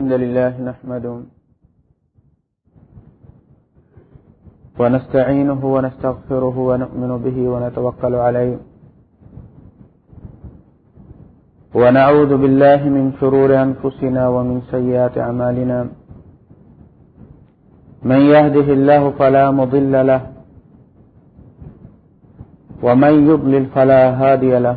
الحمد لله نحمده ونستعينه ونستغفره ونؤمن به ونتوكل عليه ونعوذ بالله من شرور أنفسنا ومن سيئات عمالنا من يهده الله فلا مضل له ومن يضلل فلا هادي له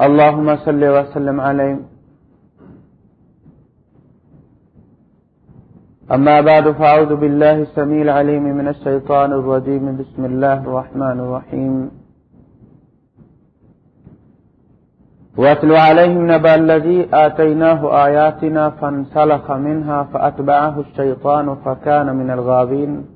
اللهم صل وسلم عليه. أما بعد، فأعوذ بالله السميع العليم من الشيطان الرجيم. بسم الله الرحمن الرحيم. واتل عليهم نبأ الذي آتيناه آياتنا فانسلخ منها فأتبعه الشيطان فكان من الغابين.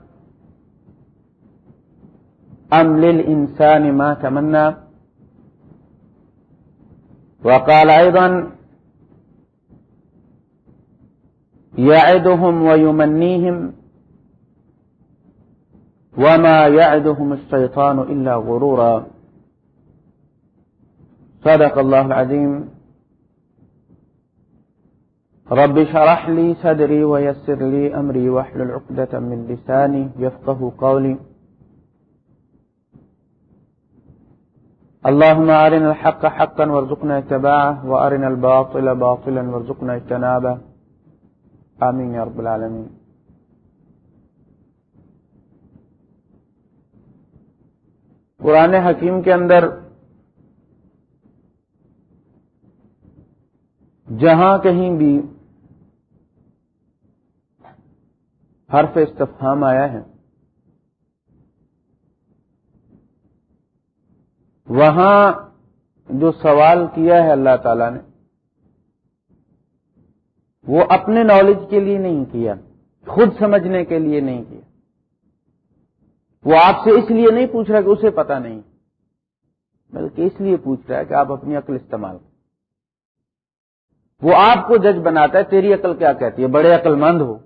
أم للإنسان ما تمنى؟ وقال أيضا، يعدهم ويمنيهم، وما يعدهم الشيطان إلا غرورا. صدق الله العظيم. رب شرح لي صدري ويسر لي أمري واحلل عقدة من لساني يفقه قولي. اللهم أرنا الحق حقا وارزقنا اتباعه، وأرنا الباطل باطلا وارزقنا اجتنابه. آمين يا رب العالمين. قرآن حکیم کے اندر جہاں کہیں بھی حرف استفہام آیا ہے وہاں جو سوال کیا ہے اللہ تعالی نے، وہ اپنے نالج کے لیے نہیں کیا، خود سمجھنے کے لیے نہیں کیا۔ وہ آپ سے اس لیے نہیں پوچھ رہا کہ اسے پتا نہیں، بلکہ اس لیے پوچھ رہا ہے کہ آپ اپنی عقل استعمال کریں۔ وہ آپ کو جج بناتا ہے، تیری عقل کیا کہتی ہے؟ بڑے عقل مند ہو۔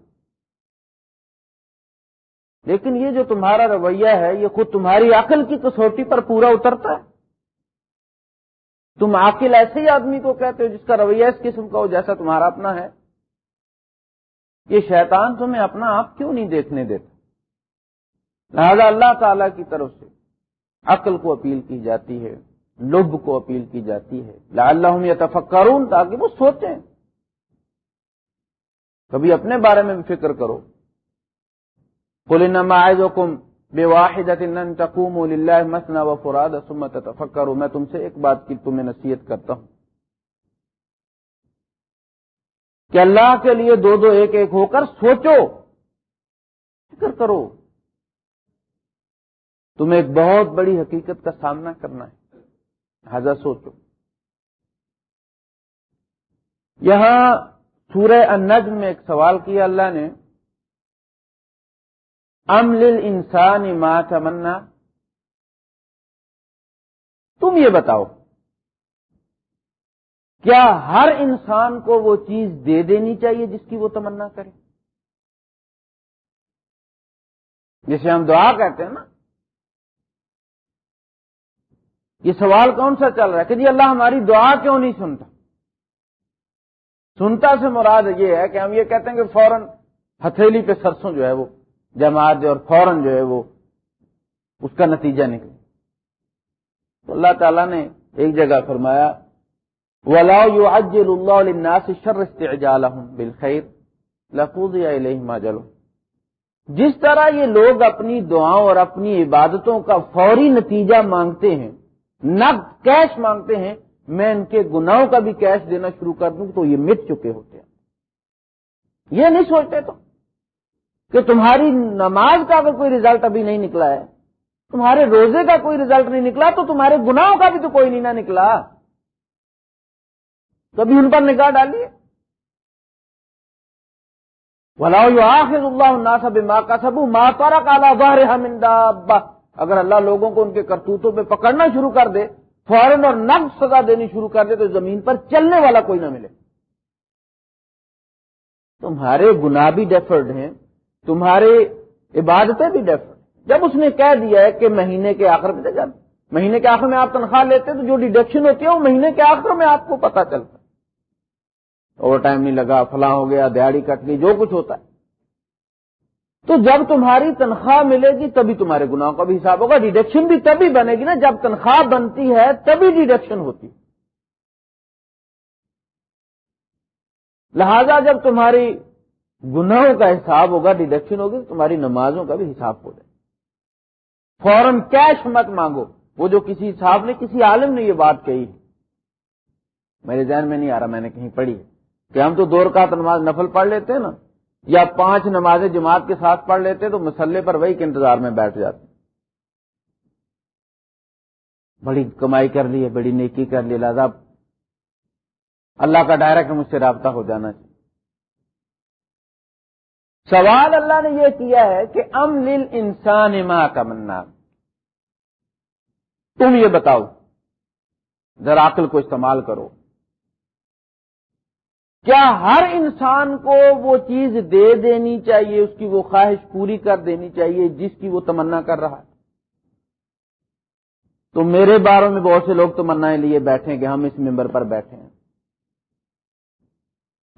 لیکن یہ جو تمہارا رویہ ہے، یہ خود تمہاری عقل کی کسوٹی پر پورا اترتا ہے۔ تم عقل ایسے ہی آدمی کو کہتے ہو جس کا رویہ اس قسم کا ہو جیسا تمہارا اپنا ہے؟ یہ شیطان تمہیں اپنا آپ کیوں نہیں دیکھنے دیتا؟ لہذا اللہ تعالی کی طرف سے عقل کو اپیل کی جاتی ہے، لب کو اپیل کی جاتی ہے۔ لا اللہ یتفکرون، تاکہ وہ سوچیں۔ کبھی اپنے بارے میں بھی فکر کرو۔ انما اعظکم بواحدۃ ان تقوموا للہ مثنى وفراد ثم تتفکروا میں تم سے ایک بات کی تمہیں نصیحت کرتا ہوں. کہ اللہ کے لیے دو دو ایک ایک ہو کر سوچو، فکر کرو۔ تمہیں ایک بہت بڑی حقیقت کا سامنا کرنا ہے۔ لہذا سوچو۔ یہاں سورہ النجم میں ایک سوال کیا اللہ نے۔ ام انسان ما تمنا تم یہ بتاؤ۔ کیا ہر انسان کو وہ چیز دے دینی چاہیے جس کی وہ تمنا کرے؟ جسے ہم دعا کہتے ہیں نا۔ یہ سوال کون سا چل رہا ہے کہ جی اللہ ہماری دعا کیوں نہیں سنتا؟ سنتا سے مراد یہ ہے کہ ہم یہ کہتے ہیں کہ فوراً ہتھیلی پہ سرسوں جو ہے وہ جماعت اور فوراً جو ہے وہ اس کا نتیجہ نکلے تو اللہ تعالیٰ نے ایک جگہ فرمایا ولاؤ یو اجل شر استعجال بالخیر لفوظ جس طرح یہ لوگ اپنی دعاؤں اور اپنی عبادتوں کا فوری نتیجہ مانگتے ہیں، نقد کیش مانگتے ہیں، میں ان کے گناہوں کا بھی کیش دینا شروع کر دوں تو یہ مٹ چکے ہوتے ہیں۔ یہ نہیں سوچتے تو۔ کہ تمہاری نماز کا اگر کوئی ریزلٹ ابھی نہیں نکلا ہے، تمہارے روزے کا کوئی ریزلٹ نہیں نکلا، تو تمہارے گناہوں کا بھی تو کوئی نہیں نہ نکلا کبھی ان پر نگاہ ڈالیے۔ اللہ سب ماں کا ماں کالا اگر اللہ لوگوں کو ان کے کرتوتوں پہ پکڑنا شروع کر دے، فوراً اور نقد سزا دینی شروع کر دے، تو زمین پر چلنے والا کوئی نہ ملے۔ تمہارے گنا بھی ڈیفرڈ ہیں۔ تمہارے عبادتیں بھی ڈیفرڈ جب اس نے کہہ دیا ہے کہ مہینے کے آخر میں جب مہینے کے آخر میں آپ تنخواہ لیتے تو جو ڈیڈکشن ہوتی ہے وہ مہینے کے آخر میں آپ کو پتا چلتا اوور ٹائم نہیں لگا، فلاں ہو گیا دیہڑی کٹ لی جو کچھ ہوتا ہے۔ تو جب تمہاری تنخواہ ملے گی تبھی تمہارے گناہوں کا بھی حساب ہوگا ڈیڈکشن بھی تبھی بنے گی نا۔ جب تنخواہ بنتی ہے تبھی ڈیڈکشن ہوتی لہذا جب تمہاری گناہوں کا حساب ہوگا ڈیڈکشن ہوگی، تمہاری نمازوں کا بھی حساب ہو جائے۔ فوراً کیش مت مانگو۔ وہ جو کسی صاحب نے، کسی عالم نے یہ بات کہی۔ میرے ذہن میں نہیں آ رہا، میں نے کہیں پڑھی کہ ہم تو دور کا نماز نفل پڑھ لیتے ہیں نا، یا پانچ نمازیں جماعت کے ساتھ پڑھ لیتے تو مسلح پر وہی کے انتظار میں بیٹھ جاتے بڑی کمائی کر لی ہے، بڑی نیکی کر لی لہٰذا اللہ کا ڈائریکٹ مجھ سے رابطہ ہو جانا چاہیے۔ سوال اللہ نے یہ کیا ہے کہ ام لل انسان ماں کا منا تم یہ بتاؤ۔ ذرا عقل کو استعمال کرو۔ کیا ہر انسان کو وہ چیز دے دینی چاہیے، اس کی وہ خواہش پوری کر دینی چاہیے جس کی وہ تمنا کر رہا ہے؟ تو میرے باروں میں بہت سے لوگ تمنا لیے بیٹھے کہ ہم اس ممبر پر بیٹھے ہیں۔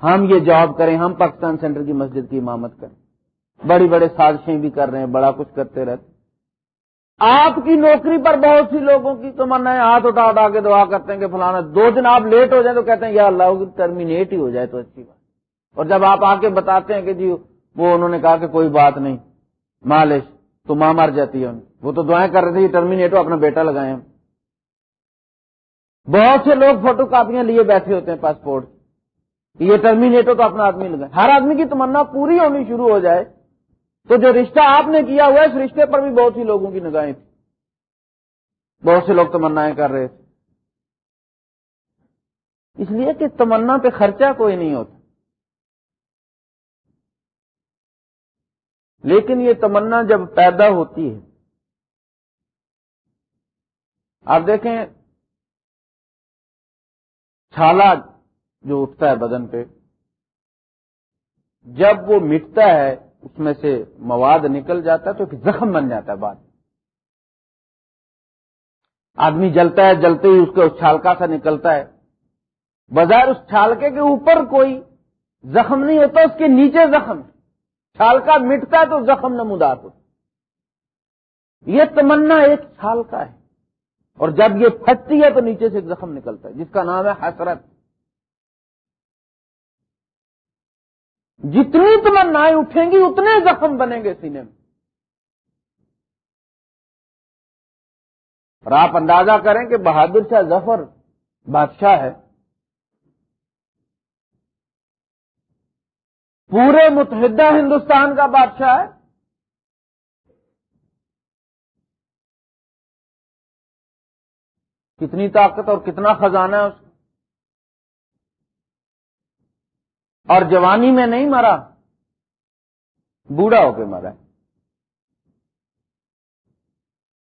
ہم یہ جاب کریں، ہم پاکستان سینٹر کی مسجد کی امامت کریں۔ بڑی بڑے سازشیں بھی کر رہے ہیں، بڑا کچھ کرتے رہتے۔ آپ کی نوکری پر بہت سی لوگوں کی تمنا ہے، ہاتھ اٹھا اٹھا کے دعا کرتے ہیں کہ فلانا، دو دن آپ لیٹ ہو جائیں تو کہتے ہیں، یا اللہ ٹرمینیٹ ہی ہو جائے تو اچھی بات۔ اور جب آپ آ کے بتاتے ہیں کہ جی وہ انہوں نے کہا کہ کوئی بات نہیں، مالش، تو ماں مر جاتی ہے۔ وہ تو دعائیں کر رہے تھے ٹرمینیٹ ہو، اپنا بیٹا لگائے ہم بہت سے لوگ فوٹو کاپیاں لیے بیٹھے ہوتے ہیں پاسپورٹ یہ ٹرمینیٹ ہو تو اپنا آدمی لگائے ہر آدمی کی تمنا پوری ہونی شروع ہو جائے۔ تو جو رشتہ آپ نے کیا ہوا ہے، اس رشتے پر بھی بہت ہی لوگوں کی نگاہیں تھی بہت سے لوگ تمنا کر رہے تھے۔ اس لیے کہ تمنا پہ خرچہ کوئی نہیں ہوتا۔ لیکن یہ تمنا جب پیدا ہوتی ہے، آپ دیکھیں چھالا جو اٹھتا ہے بدن پہ۔ جب وہ مٹتا ہے، اس میں سے مواد نکل جاتا ہے تو ایک زخم بن جاتا ہے بعد۔ آدمی جلتا ہے، جلتے ہی اس کا اس چھالکا سا نکلتا ہے۔ بظاہر اس چھالکے کے اوپر کوئی زخم نہیں ہوتا، اس کے نیچے زخم۔ چھالکا مٹتا ہے تو زخم نمودار ہوتا یہ تمنا ایک چھالکا ہے۔ اور جب یہ پھٹتی ہے تو نیچے سے ایک زخم نکلتا ہے، جس کا نام ہے حسرت۔ جتنی تمنائیں اٹھیں گی، اتنے زخم بنیں گے سینے میں۔ اور آپ اندازہ کریں کہ بہادر شاہ ظفر بادشاہ ہے۔ پورے متحدہ ہندوستان کا بادشاہ ہے۔ کتنی طاقت اور کتنا خزانہ ہے اس اور جوانی میں نہیں مرا، بوڑھا ہو کے مرا۔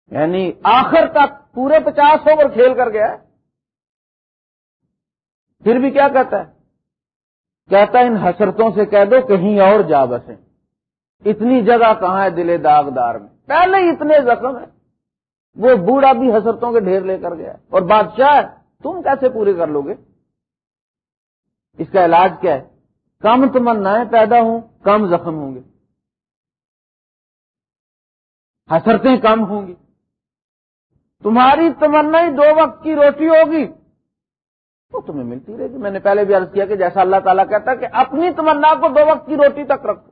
یعنی آخر تک پورے پچاس اوور کھیل کر گیا۔ پھر بھی کیا کہتا ہے؟ کہتا ہے، ان حسرتوں سے کہہ دو، کہیں اور جا بسیں۔ اتنی جگہ کہاں ہے دلے داغدار میں؟ پہلے ہی اتنے زخم ہیں۔ وہ بوڑھا بھی حسرتوں کے ڈھیر لے کر گیا۔ اور بادشاہ، تم کیسے پورے کر لو گے؟ اس کا علاج کیا ہے؟ کم تمنائیں پیدا ہوں، کم زخم ہوں گے۔ حسرتیں کم ہوں گی۔ تمہاری تمنا دو وقت کی روٹی ہوگی تو تمہیں ملتی رہے گی۔ میں نے پہلے بھی عرض کیا کہ جیسا اللہ تعالیٰ کہتا ہے کہ اپنی تمنا کو دو وقت کی روٹی تک رکھو۔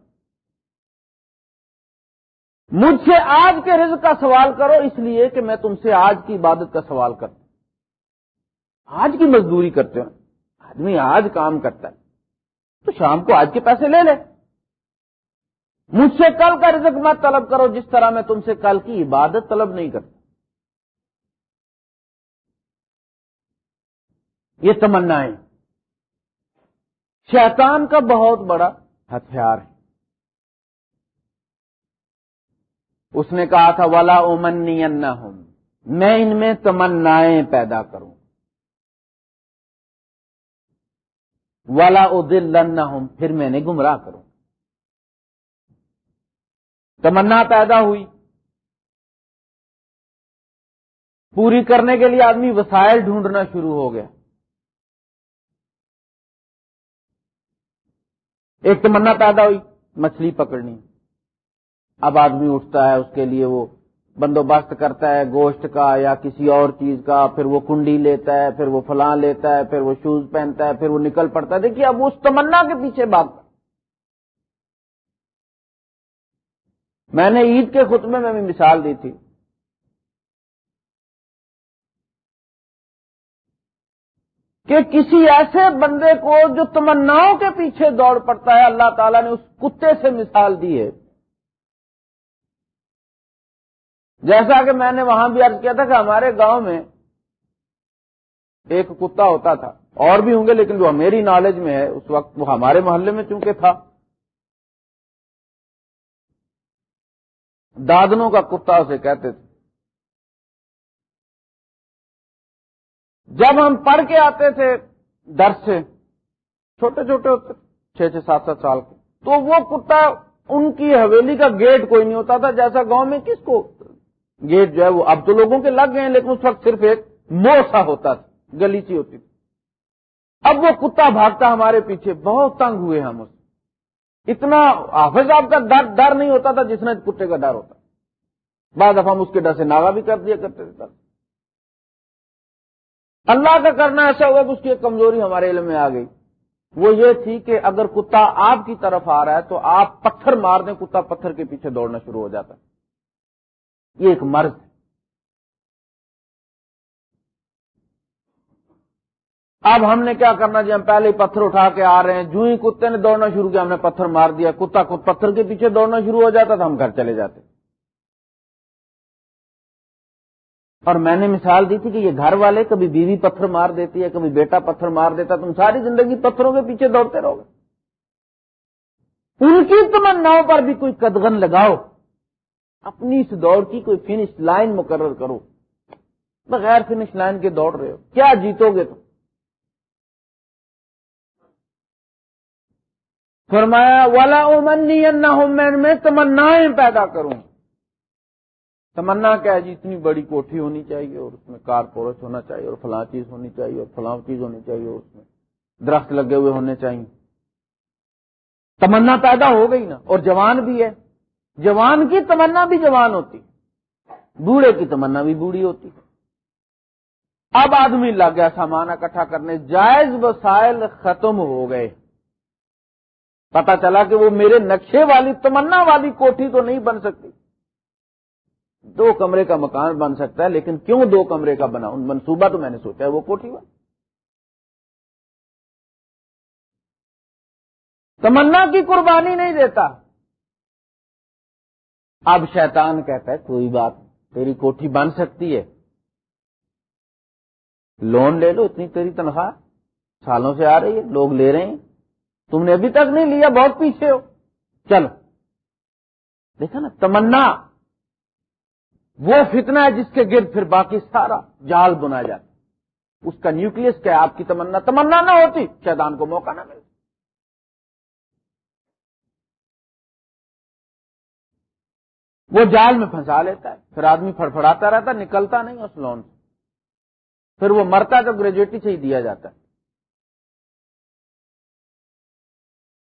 مجھ سے آج کے رزق کا سوال کرو، اس لیے کہ میں تم سے آج کی عبادت کا سوال کرتا ہوں۔ آج کی مزدوری کرتے ہو۔ آدمی آج کام کرتا ہے۔ تو شام کو آج کے پیسے لے لے۔ مجھ سے کل کا رزق مت طلب کرو جس طرح میں تم سے کل کی عبادت طلب نہیں کرتا۔ یہ تمنا ہے شیطان کا بہت بڑا ہتھیار ہے۔ اس نے کہا تھا، ولا امنی ہوں میں ان میں تمنائیں پیدا کروں۔ والا ادل پھر میں نے گمراہ کروں۔ تمنا پیدا ہوئی۔ پوری کرنے کے لیے آدمی وسائل ڈھونڈنا شروع ہو گیا۔ ایک تمنا پیدا ہوئی، مچھلی پکڑنی۔ اب آدمی اٹھتا ہے، اس کے لیے وہ بندوبست کرتا ہے گوشت کا یا کسی اور چیز کا، پھر وہ کنڈی لیتا ہے، پھر وہ فلاں لیتا ہے، پھر وہ شوز پہنتا ہے، پھر وہ نکل پڑتا ہے۔ دیکھیے، اب اس تمنا کے پیچھے بات۔ میں نے عید کے خطبے میں بھی مثال دی تھی۔ کہ کسی ایسے بندے کو جو تمناؤں کے پیچھے دوڑ پڑتا ہے، اللہ تعالیٰ نے اس کتے سے مثال دی ہے۔ جیسا کہ میں نے وہاں بھی عرض کیا تھا کہ ہمارے گاؤں میں ایک کتا ہوتا تھا۔ اور بھی ہوں گے لیکن جو میری نالج میں ہے، اس وقت وہ ہمارے محلے میں چونکہ تھا۔ دادنوں کا کتا اسے کہتے تھے۔ جب ہم پڑھ کے آتے تھے در سے، چھوٹے چھوٹے ہوتے چھ چھ سات سات سال کے۔ تو وہ کتا ان کی حویلی کا گیٹ کوئی نہیں ہوتا تھا، جیسا گاؤں میں کس کو گیٹ جو ہے وہ اب تو لوگوں کے لگ گئے ہیں، لیکن اس وقت صرف ایک موسا ہوتا تھا گلیچی ہوتی تھی۔ اب وہ کتا بھاگتا ہمارے پیچھے، بہت تنگ ہوئے ہم اس اتنا حافظ آپ کا ڈر ڈر نہیں ہوتا تھا جس نے کتے کا ڈر ہوتا۔ بعد اب ہم اس کے ڈر سے ناغا بھی کر دیا کرتے تھے۔ اللہ کا کرنا ایسا ہوا کہ اس کی ایک کمزوری ہمارے علم میں آ گئی۔ وہ یہ تھی کہ اگر کتا آپ کی طرف آ رہا ہے تو آپ پتھر مار دیں، کتا پتھر کے پیچھے دوڑنا شروع ہو جاتا۔ ہے یہ ایک مرض ہے اب ہم نے کیا کرنا جی؟ ہم پہلے ہی پتھر اٹھا کے آ رہے ہیں۔ جو ہی کتے نے دوڑنا شروع کیا، ہم نے پتھر مار دیا۔ کتا پتھر کے پیچھے دوڑنا شروع ہو جاتا تھا، ہم گھر چلے جاتے۔ اور میں نے مثال دی تھی کہ یہ گھر والے کبھی بیوی پتھر مار دیتی ہے، کبھی بیٹا پتھر مار دیتا تم ساری زندگی پتھروں کے پیچھے دوڑتے رہو گے۔ ان کی تمناؤں پر بھی کوئی قدغن لگاؤ۔ اپنی اس دوڑ کی کوئی فنش لائن مقرر کرو۔ بغیر فنش لائن کے دوڑ رہے ہو۔ کیا جیتو گے تم؟ فرمایا والا امنی میں تمنا پیدا کروں۔ تمنا کیا ہے جی؟ اتنی بڑی کوٹھی ہونی چاہیے اور اس میں کار پورش ہونا چاہیے اور فلاں چیز ہونی چاہیے اور فلاں چیز ہونی چاہیے اور اس میں درخت لگے ہوئے ہونے چاہیے۔ تمنا پیدا ہو گئی نا اور جوان بھی ہے۔ جوان کی تمنا بھی جوان ہوتی بوڑھے کی تمنا بھی بوڑھی ہوتی اب آدمی لگ گیا، سامان اکٹھا کرنے، جائز وسائل ختم ہو گئے۔ پتا چلا کہ وہ میرے نقشے والی، تمنا والی کوٹھی تو نہیں بن سکتی۔ دو کمرے کا مکان بن سکتا ہے، لیکن کیوں دو کمرے کا بنا؟ منصوبہ تو میں نے سوچا ہے، وہ کوٹھی بن تمنا کی قربانی نہیں دیتا۔ اب شیطان کہتا ہے، کوئی بات تیری کوٹھی بن سکتی ہے۔ لون لے لو، اتنی تیری تنخواہ سالوں سے آ رہی ہے، لوگ لے رہے ہیں۔ تم نے ابھی تک نہیں لیا، بہت پیچھے ہو۔ چلو۔ دیکھا نا، تمنا۔ وہ فتنہ ہے جس کے گرد پھر باقی سارا جال بنا جاتا اس کا نیوکلس کیا آپ کی تمنا۔ تمنا نہ ہوتی، شیطان کو موقع نہ ملتا۔ وہ جال میں پھنسا لیتا ہے۔ پھر آدمی فڑفڑاتا رہتا نکلتا نہیں اس لون سے۔ پھر وہ مرتا تو گریجویٹی سے ہی دیا جاتا ہے۔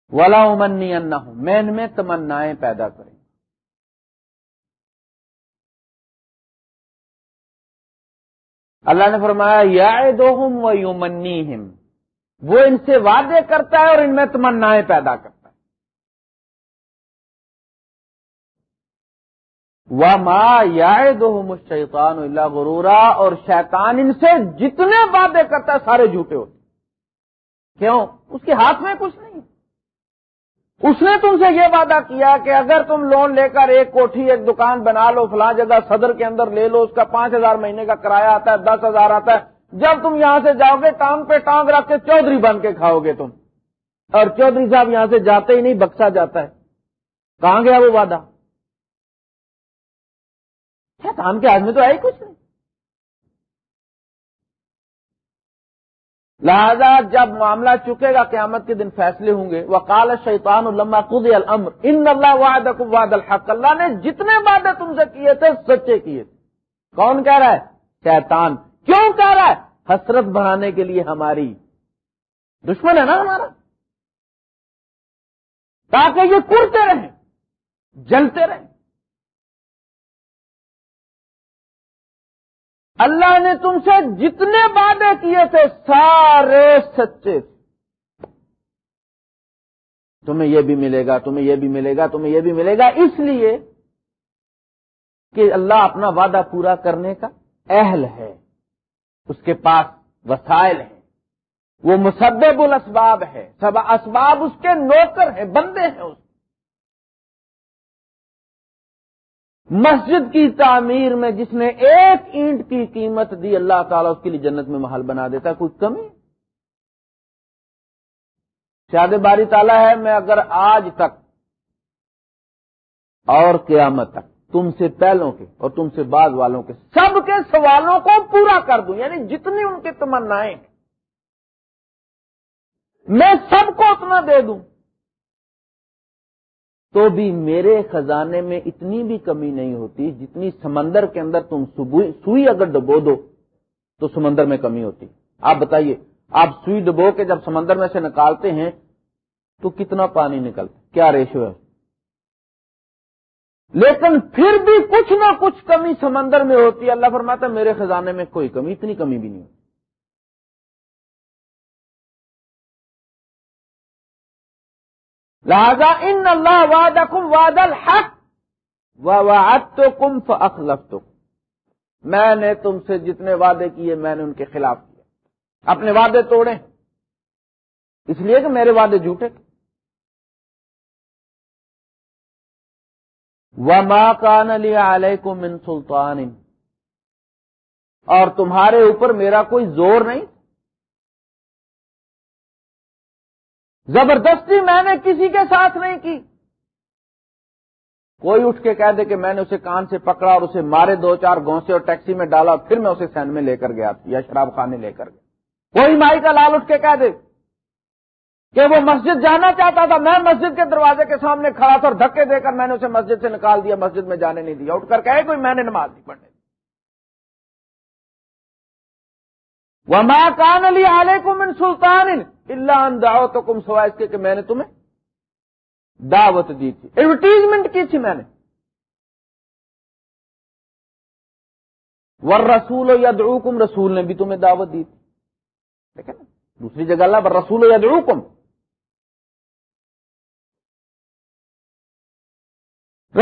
ولا امنی ان ہوں میں ان میں تمنائیں پیدا کریں۔ اللہ نے فرمایا یا دو ہم وہ ان سے وعدے کرتا ہے اور ان میں تمنائیں پیدا کرتا ہے وہ ماں یا دو شیطان اللہ غرورا اور شیطان ان سے جتنے وعدے کرتا ہے سارے جھوٹے ہوتے کیوں؟ اس کے ہاتھ میں کچھ نہیں۔ اس نے تم سے یہ وعدہ کیا کہ اگر تم لون لے کر ایک کوٹھی، ایک دکان بنا لو، فلاں جگہ صدر کے اندر لے لو، اس کا پانچ ہزار مہینے کا کرایہ آتا ہے، دس ہزار آتا ہے۔ جب تم یہاں سے جاؤ گے، ٹانگ پہ ٹانگ رکھ کے چودھری بن کے کھاؤ گے تم۔ اور چودھری صاحب یہاں سے جاتے ہی نہیں، بکسا جاتا ہے۔ کہاں گیا وہ وعدہ؟ کام کے آدمی تو ہے ہی کچھ نہیں۔ لہذا جب معاملہ چکے گا، قیامت کے دن فیصلے ہوں گے۔ وہ شیطان الما خود المر ان اللہ واد واد الحق۔ اللہ نے جتنے وعدے تم سے کیے تھے، سچے کیے۔ تھے کون کہہ رہا ہے؟ شیطان۔ کیوں کہہ رہا ہے؟ حسرت بڑھانے کے لیے ہماری۔ دشمن ہے نا ہمارا۔ تاکہ یہ کرتے رہیں، جلتے رہیں۔ اللہ نے تم سے جتنے وعدے کیے تھے، سارے سچے تھے۔ تمہیں یہ بھی ملے گا، تمہیں یہ بھی ملے گا، تمہیں یہ بھی ملے گا۔ اس لیے کہ اللہ اپنا وعدہ پورا کرنے کا اہل ہے، اس کے پاس وسائل ہیں۔ وہ مسبب الاسباب ہے، سب اسباب اس کے نوکر ہیں، بندے ہیں اس مسجد کی تعمیر میں جس نے ایک اینٹ کی قیمت دی، اللہ تعالیٰ اس کے لیے جنت میں محل بنا دیتا ہے کمی؟ شاد باری تعالیٰ ہے، میں اگر آج تک اور قیامت تک تم سے پہلوں کے اور تم سے بعد والوں کے سب کے سوالوں کو پورا کر دوں یعنی جتنی ان کی تمنائیں، میں سب کو اتنا دے دوں۔ تو بھی میرے خزانے میں اتنی بھی کمی نہیں ہوتی جتنی سمندر کے اندر تم سوئی اگر ڈبو دو، تو سمندر میں کمی ہوتی۔ آپ بتائیے، آپ سوئی ڈبو کے جب سمندر میں سے نکالتے ہیں، تو کتنا پانی نکلتا کیا ریشو ہے؟ لیکن پھر بھی کچھ نہ کچھ کمی سمندر میں ہوتی ہے۔ اللہ فرماتا میرے خزانے میں کوئی کمی، اتنی کمی بھی نہیں ہوتی۔ لہذا ان اللہ واد واد الحق واد تو کم فخلف میں نے تم سے جتنے وعدے کیے میں نے ان کے خلاف کیے اپنے وعدے توڑے۔ اس لیے کہ میرے وعدے جھوٹے۔ تھے و کان علی علیہ من سلطان۔ اور تمہارے اوپر میرا کوئی زور نہیں۔ زبردستی میں نے کسی کے ساتھ نہیں کی۔ کوئی اٹھ کے کہہ دے کہ میں نے اسے کان سے پکڑا اور اسے مارے دو چار گونسے اور ٹیکسی میں ڈالا پھر میں اسے سین میں لے کر گیا یا شراب خانے لے کر گیا۔ کوئی مائی کا لال اٹھ کے کہہ دے کہ وہ مسجد جانا چاہتا تھا۔ میں مسجد کے دروازے کے سامنے کھڑا تھا اور دھکے دے کر میں نے اسے مسجد سے نکال دیا، مسجد میں جانے نہیں دیا۔ اٹھ کر کہے کوئی میں نے نماز نہیں پڑھنے وہ ماں کان علی علیہ کو من سلطان اللہ انداؤ تو کم سوائے اس کے کہ میں نے تمہیں دعوت دی تھی۔ ایڈورٹیزمنٹ کی تھی میں نے۔ ور رسول یا کم رسول نے بھی تمہیں دعوت دی تھی۔ نا؟ دوسری جگہ اللہ ور رسول یا کم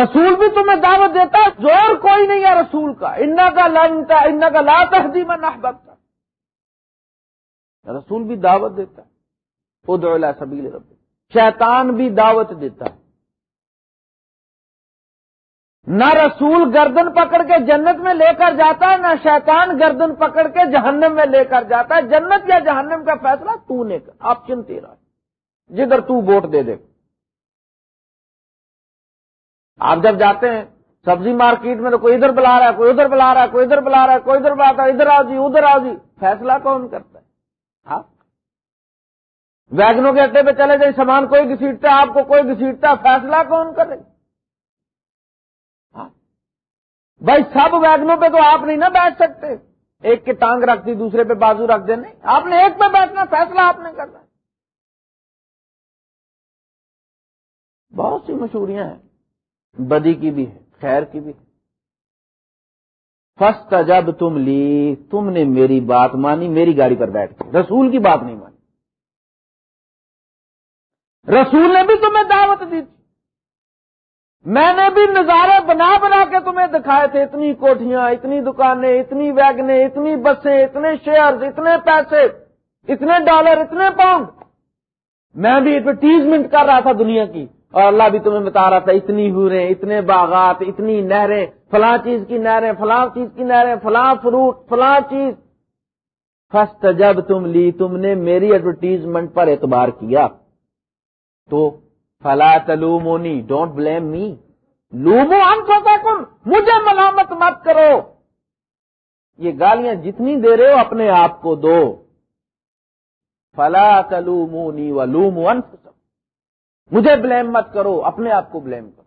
رسول بھی تمہیں دعوت دیتا، زور کوئی نہیں ہے رسول کا۔ ان کا لنتا ان کا لا تحدیم نہ رسول بھی دعوت دیتا ہے۔ ادعو سبیل رب شیطان بھی دعوت دیتا ہے۔ نہ رسول گردن پکڑ کے جنت میں لے کر جاتا ہے، نہ شیطان گردن پکڑ کے جہنم میں لے کر جاتا ہے۔ جنت یا جہنم کا فیصلہ تو نے کر۔ آپشن تیرا جدھر تو ووٹ دے دے۔ آپ جب جاتے ہیں، سبزی مارکیٹ میں تو کوئی ادھر بلا رہا ہے، کوئی ادھر بلا رہا ہے، کوئی ادھر بلا رہا ہے، کوئی ادھر بلاتا ہے ادھر آؤ جی ادھر آؤ جی۔ فیصلہ کون کرتا ہے؟ ہاں ویگنوں کے اڈے پہ چلے جائیں سامان کوئی گسیٹتا آپ کو کوئی گسیٹتا فیصلہ کون کرے؟ ہاں۔ بھائی، سب ویگنوں پہ تو آپ نہیں نا بیٹھ سکتے۔ ایک کی ٹانگ رکھ دی، دوسرے پہ بازو رکھ دے، نہیں۔ آپ نے ایک پہ بیٹھنا، فیصلہ آپ نے کرنا۔ بہت سی مشہوریاں ہیں۔ بدی کی بھی ہے، خیر کی بھی ہے۔ فسٹ جب تم لی، تم نے میری بات مانی، میری گاڑی پر بیٹھ کے۔ رسول کی بات نہیں مانی۔ رسول نے بھی تمہیں دعوت دی تھی۔ میں نے بھی نظارے بنا بنا کے تمہیں دکھائے تھے۔ اتنی کوٹیاں اتنی دکانیں، اتنی ویگنیں اتنی بسیں، اتنے شیئر اتنے پیسے، اتنے ڈالر اتنے پاؤنڈ میں بھی ایڈورٹیزمنٹ کر رہا تھا دنیا کی۔ اور اللہ بھی تمہیں بتا رہا تھا، اتنی ہوریں اتنے باغات، اتنی نہریں، فلاں چیز کی نہریں، فلاں چیز کی نہریں، فلاں فروٹ فلاں چیز۔ فسٹ جب تم لی، تم نے میری ایڈورٹیزمنٹ پر اعتبار کیا۔ تو فلا تلومونی ڈونٹ بلیم می لومو انفسکم، مجھے ملامت مت کرو۔ یہ گالیاں جتنی دے رہے ہو، اپنے آپ کو دو۔ فلا تلومونی ولومو انفسکم۔ مجھے بلیم مت کرو، اپنے آپ کو بلیم کرو۔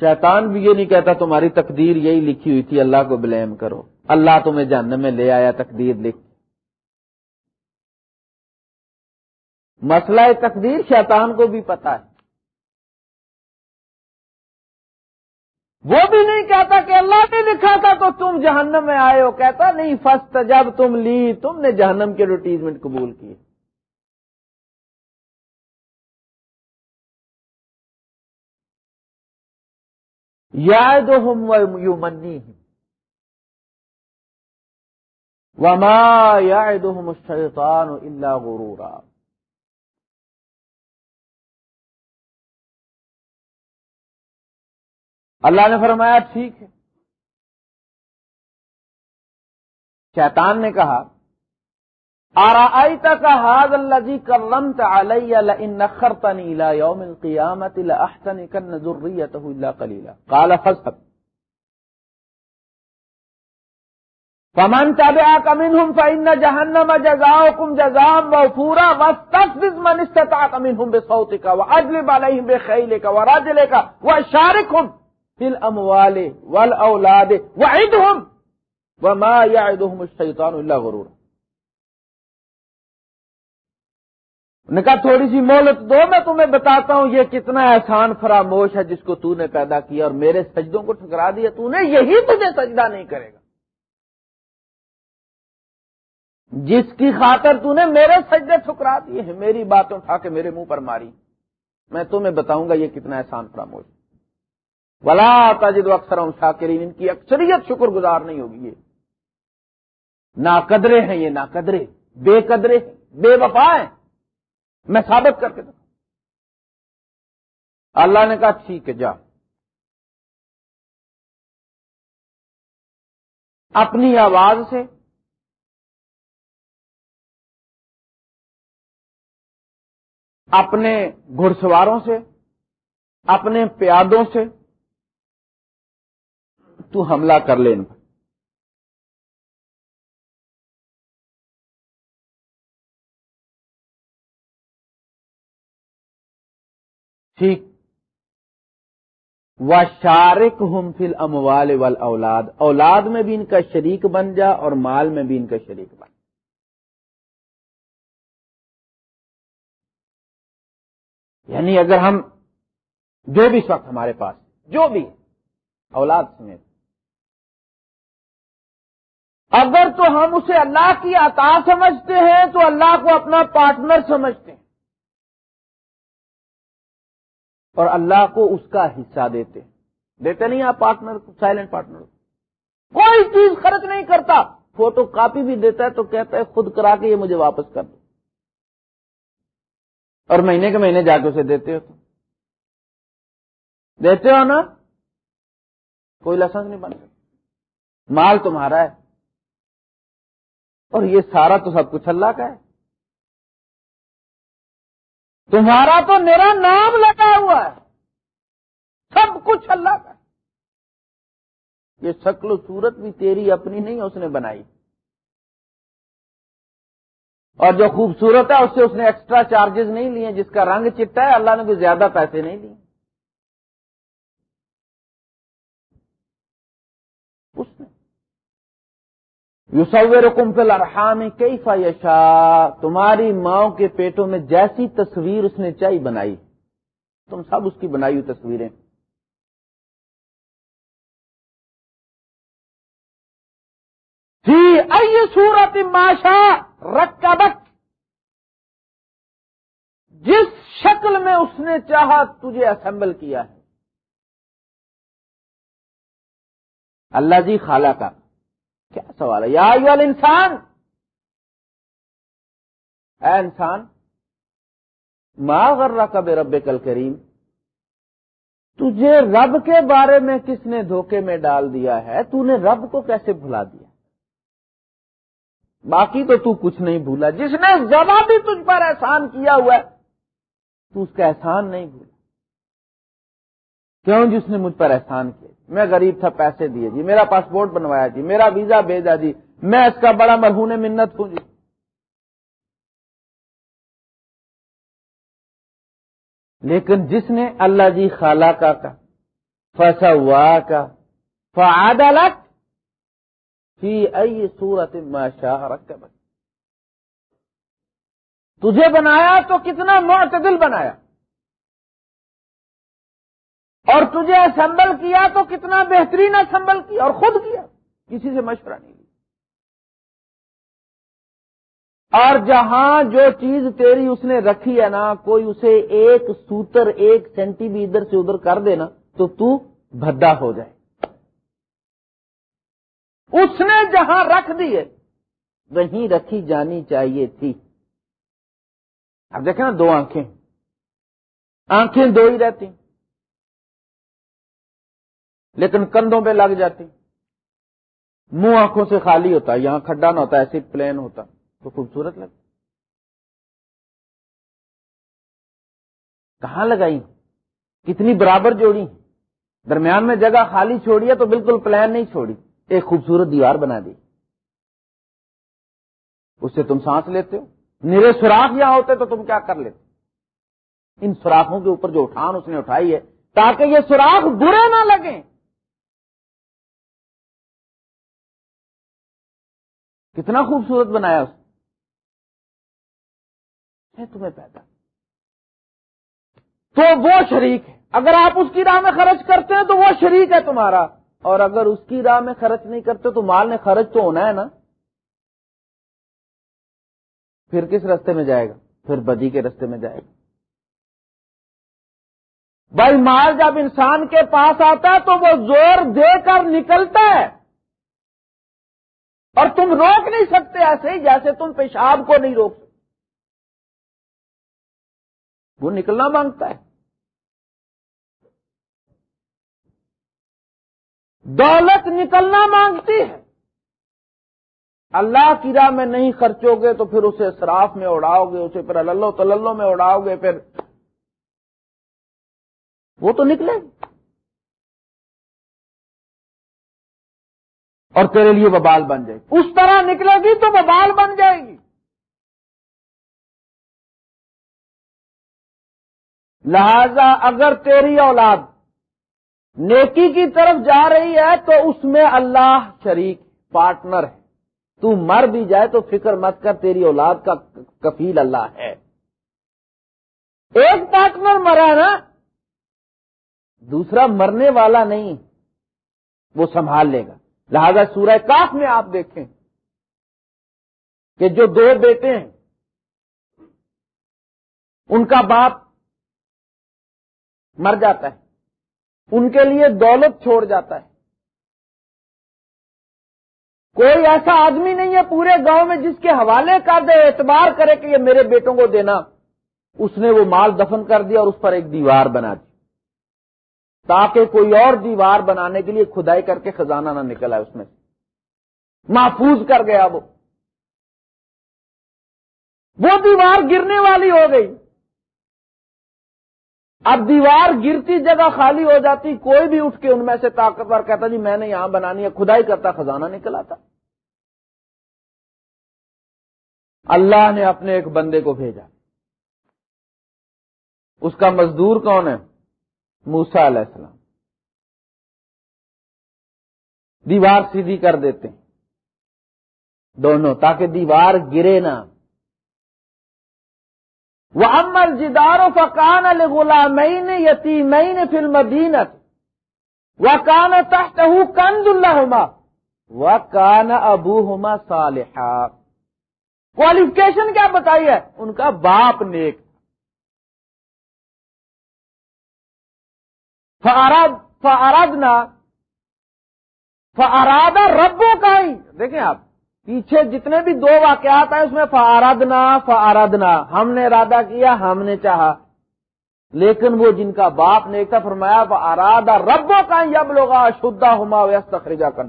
شیطان بھی یہ نہیں کہتا تمہاری تقدیر یہی لکھی ہوئی تھی، اللہ کو بلیم کرو۔ اللہ تمہیں جاننے میں لے آیا، تقدیر لکھ۔ مسئلہ تقدیر شیطان کو بھی پتا ہے۔ وہ بھی نہیں کہتا کہ اللہ نے لکھا تھا تو تم جہنم میں آئے ہو، کہتا نہیں فسٹ جب تم لی تم نے جہنم کے روٹیزمنٹ قبول کی۔ یاد ہم وما یاد ہم شیطان اللہ غرورا اللہ نے فرمایا ٹھیک ہے شیطان نے کہا آرائی تک ہاد اللہ جی کرمت علیہ لئن نخرتنی الى یوم القیامت لأحسنکن ذریته الا قلیلا قال فضحب فمن تبعك منهم فإن جهنم جزاؤكم جزاء موفورا واستفزز من استطعت منهم بصوتك واجلب عليهم بخيلك ورجلك وشاركهم فل اموال ول اولاد وما يعدهم الشيطان الا غرور نے کہا تھوڑی سی مہلت دو، میں تمہیں بتاتا ہوں یہ کتنا احسان فراموش ہے جس کو تو نے پیدا کیا اور میرے سجدوں کو ٹھکرا دیا۔ تو نے یہی تجھے سجدہ نہیں کرے گا۔ جس کی خاطر تو نے میرے سجدے ٹھکرا دیے ہیں، میری بات اٹھا کے میرے منہ پر ماری۔ میں تمہیں بتاؤں گا یہ کتنا احسان فراموش ہے۔ ولا تجد اکثر شاکرین ان کی اکثریت شکر گزار نہیں ہوگی یہ۔ نا قدرے ہیں یہ نا قدرے بے قدرے، بے وفا ہیں۔ میں ثابت کر کے دوں۔ اللہ نے کہا، ٹھیک ہے، جا۔ اپنی آواز سے اپنے گھڑ سواروں سے، اپنے پیادوں سے تو حملہ کر لے۔ ٹھیک۔ و شارک ہم فل اموال وال اولاد اولاد میں بھی ان کا شریک بن جا اور مال میں بھی ان کا شریک بن۔ یعنی اگر ہم جو بھی اس وقت ہمارے پاس جو بھی اولاد سمیت۔ اگر تو ہم اسے اللہ کی عطا سمجھتے ہیں، تو اللہ کو اپنا پارٹنر سمجھتے ہیں۔ اور اللہ کو اس کا حصہ دیتے دیتے نہیں آپ پارٹنر کو سائلنٹ پارٹنر کوئی چیز خرچ نہیں کرتا۔ فوٹو کاپی بھی دیتا ہے تو کہتا ہے خود کرا کے یہ مجھے واپس کر دو۔ اور مہینے کے مہینے جا کے اسے دیتے ہو تو۔ دیتے ہو نا؟ کوئی لائسنس نہیں بن سکتا۔ مال تمہارا ہے۔ اور یہ سارا تو سب کچھ اللہ کا ہے۔ تمہارا تو میرا نام لگا ہوا ہے۔ سب کچھ اللہ کا یہ شکل و صورت بھی تیری اپنی نہیں، اس نے بنائی۔ اور جو خوبصورت ہے، اس سے اس نے ایکسٹرا چارجز نہیں لیے، جس کا رنگ چٹا ہے، اللہ نے کوئی زیادہ پیسے نہیں لیے یوسو رقم فی الرحام کئی فیشا تمہاری ماؤں کے پیٹوں میں جیسی تصویر اس نے چاہی بنائی۔ تم سب اس کی بنائی ہوئی تصویریں۔ فی ائی صورت ماشا رکبت جس شکل میں اس نے چاہا تجھے اسمبل کیا ہے۔ اللہ جی خالہ کا۔ سوال ہے۔ یا وال انسان اے انسان ماں غرہ کا بے رب کل کریم تجھے رب کے بارے میں کس نے دھوکے میں ڈال دیا ہے؟ تو نے رب کو کیسے بھلا دیا؟ باقی تو تو کچھ نہیں بھولا۔ جس نے زبا بھی تجھ پر احسان کیا ہوا ہے، تو اس کا احسان نہیں بھولا۔ کیوں جس نے مجھ پر احسان کیا؟ میں غریب تھا، پیسے دیے جی میرا پاسپورٹ بنوایا جی میرا ویزا بھیجا جی میں اس کا بڑا مرہون منت ہوں جی۔ لیکن جس نے اللہ جی خالہ کا کا فسا ہوا کا فعادلت فی ای صورت ما شاہ رکبت تجھے بنایا تو کتنا معتدل بنایا؟ اور تجھے اسمبل کیا تو کتنا بہترین اسمبل کیا اور خود کیا؟ کسی سے مشورہ نہیں اور جہاں جو چیز تیری اس نے رکھی ہے نا، کوئی اسے ایک سوتر، ایک سینٹی بھی ادھر سے ادھر کر دے نا، تو تو بھدا ہو جائے۔ اس نے جہاں رکھ دی ہے، وہیں رکھی جانی چاہیے تھی۔ اب دیکھیں نا دو آنکھیں۔ آنکھیں دو ہی رہتی۔ لیکن کندھوں پہ لگ جاتی۔ منہ آنکھوں سے خالی ہوتا، یہاں کھڈا نہ ہوتا ایسے پلین ہوتا۔ تو خوبصورت لگتا۔ کہاں لگائی؟ کتنی برابر جوڑی۔ درمیان میں جگہ خالی چھوڑی ہے تو بالکل پلان نہیں چھوڑی۔ ایک خوبصورت دیوار بنا دی۔ اس سے تم سانس لیتے ہو۔ میرے سوراخ یہاں ہوتے تو تم کیا کر لیتے؟ ان سوراخوں کے اوپر جو اٹھان اس نے اٹھائی ہے، تاکہ یہ سوراخ برے نہ لگیں۔ کتنا خوبصورت بنایا اس نے؟ تمہیں پیدا۔ تو وہ شریک ہے۔ اگر آپ اس کی راہ میں خرچ کرتے ہیں تو وہ شریک ہے تمہارا۔ اور اگر اس کی راہ میں خرچ نہیں کرتے تو مال نے خرچ تو ہونا ہے نا۔ پھر کس رستے میں جائے گا؟ پھر بدی کے رستے میں جائے گا۔ بھائی مال جب انسان کے پاس آتا ہے تو وہ زور دے کر نکلتا ہے۔ اور تم روک نہیں سکتے ایسے ہی جیسے تم پیشاب کو نہیں روک سکتے۔ وہ نکلنا مانگتا ہے۔ دولت نکلنا مانگتی ہے۔ اللہ کی راہ میں نہیں خرچو گے تو پھر اسے اصراف میں اڑاؤ گے، اسے پھر اللہ تللو میں اڑاؤ گے، پھر وہ تو نکلے۔ گی اور تیرے لیے ببال بن جائے گی۔ اس طرح نکلے گی تو ببال بن جائے گی۔ لہذا اگر تیری اولاد نیکی کی طرف جا رہی ہے تو اس میں اللہ شریک پارٹنر ہے۔ تو مر بھی جائے تو فکر مت کر، تیری اولاد کا کفیل اللہ ہے۔ ایک پارٹنر مرا نا، دوسرا مرنے والا نہیں، وہ سنبھال لے گا۔ لہذا سورہ کاف میں آپ دیکھیں کہ جو دو بیٹے ہیں، ان کا باپ مر جاتا ہے، ان کے لیے دولت چھوڑ جاتا ہے۔ کوئی ایسا آدمی نہیں ہے پورے گاؤں میں جس کے حوالے کر دے، اعتبار کرے کہ یہ میرے بیٹوں کو دینا۔ اس نے وہ مال دفن کر دیا اور اس پر ایک دیوار بنا دی۔ تاکہ کوئی اور دیوار بنانے کے لیے کھدائی کر کے خزانہ نہ نکلا اس میں محفوظ کر گیا وہ۔ وہ دیوار گرنے والی ہو گئی۔ اب دیوار گرتی جگہ خالی ہو جاتی، کوئی بھی اٹھ کے ان میں سے طاقتور کہتا جی میں نے یہاں بنانی ہے، کھدائی کرتا، خزانہ نکلا تھا اللہ نے اپنے ایک بندے کو بھیجا۔ اس کا مزدور کون ہے؟ موسا علیہ السلام۔ دیوار سیدھی کر دیتے ہیں۔ دونوں، تاکہ دیوار گرے نہ۔ وہ امل جدار و فقان الغلامین یتیمین فلم دینت وہ کان تحت کنز اللہ وہ کان ابو ہوما صالحہ کوالیفکیشن کیا بتائی ہے؟ ان کا باپ نیک۔ فاراد فارادنا فارادہ ربوں کا ہی دیکھیں آپ، پیچھے جتنے بھی دو واقعات ہیں اس میں فارادنا فارادنا ہم نے ارادہ کیا، ہم نے چاہا۔ لیکن وہ جن کا باپ نے ایک فرمایا ارادہ ربوں کا یب لوگا شدہ ہما ویست خریجا کر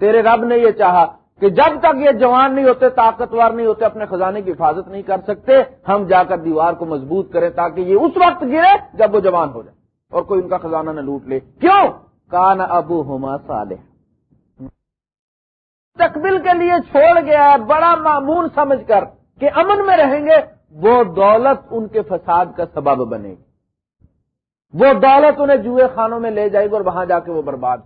تیرے رب نے یہ چاہا کہ جب تک یہ جوان نہیں ہوتے، طاقتور نہیں ہوتے، اپنے خزانے کی حفاظت نہیں کر سکتے، ہم جا کر دیوار کو مضبوط کریں تاکہ یہ اس وقت گرے جب وہ جوان ہو جائے۔ اور کوئی ان کا خزانہ نہ لوٹ لے۔ کیوں؟ کان ابو ہوما صالح۔ تقبل کے لیے چھوڑ گیا ہے، بڑا معمول سمجھ کر کہ امن میں رہیں گے، وہ دولت ان کے فساد کا سبب بنے گی۔ وہ دولت انہیں جوئے خانوں میں لے جائے گی اور وہاں جا کے وہ برباد۔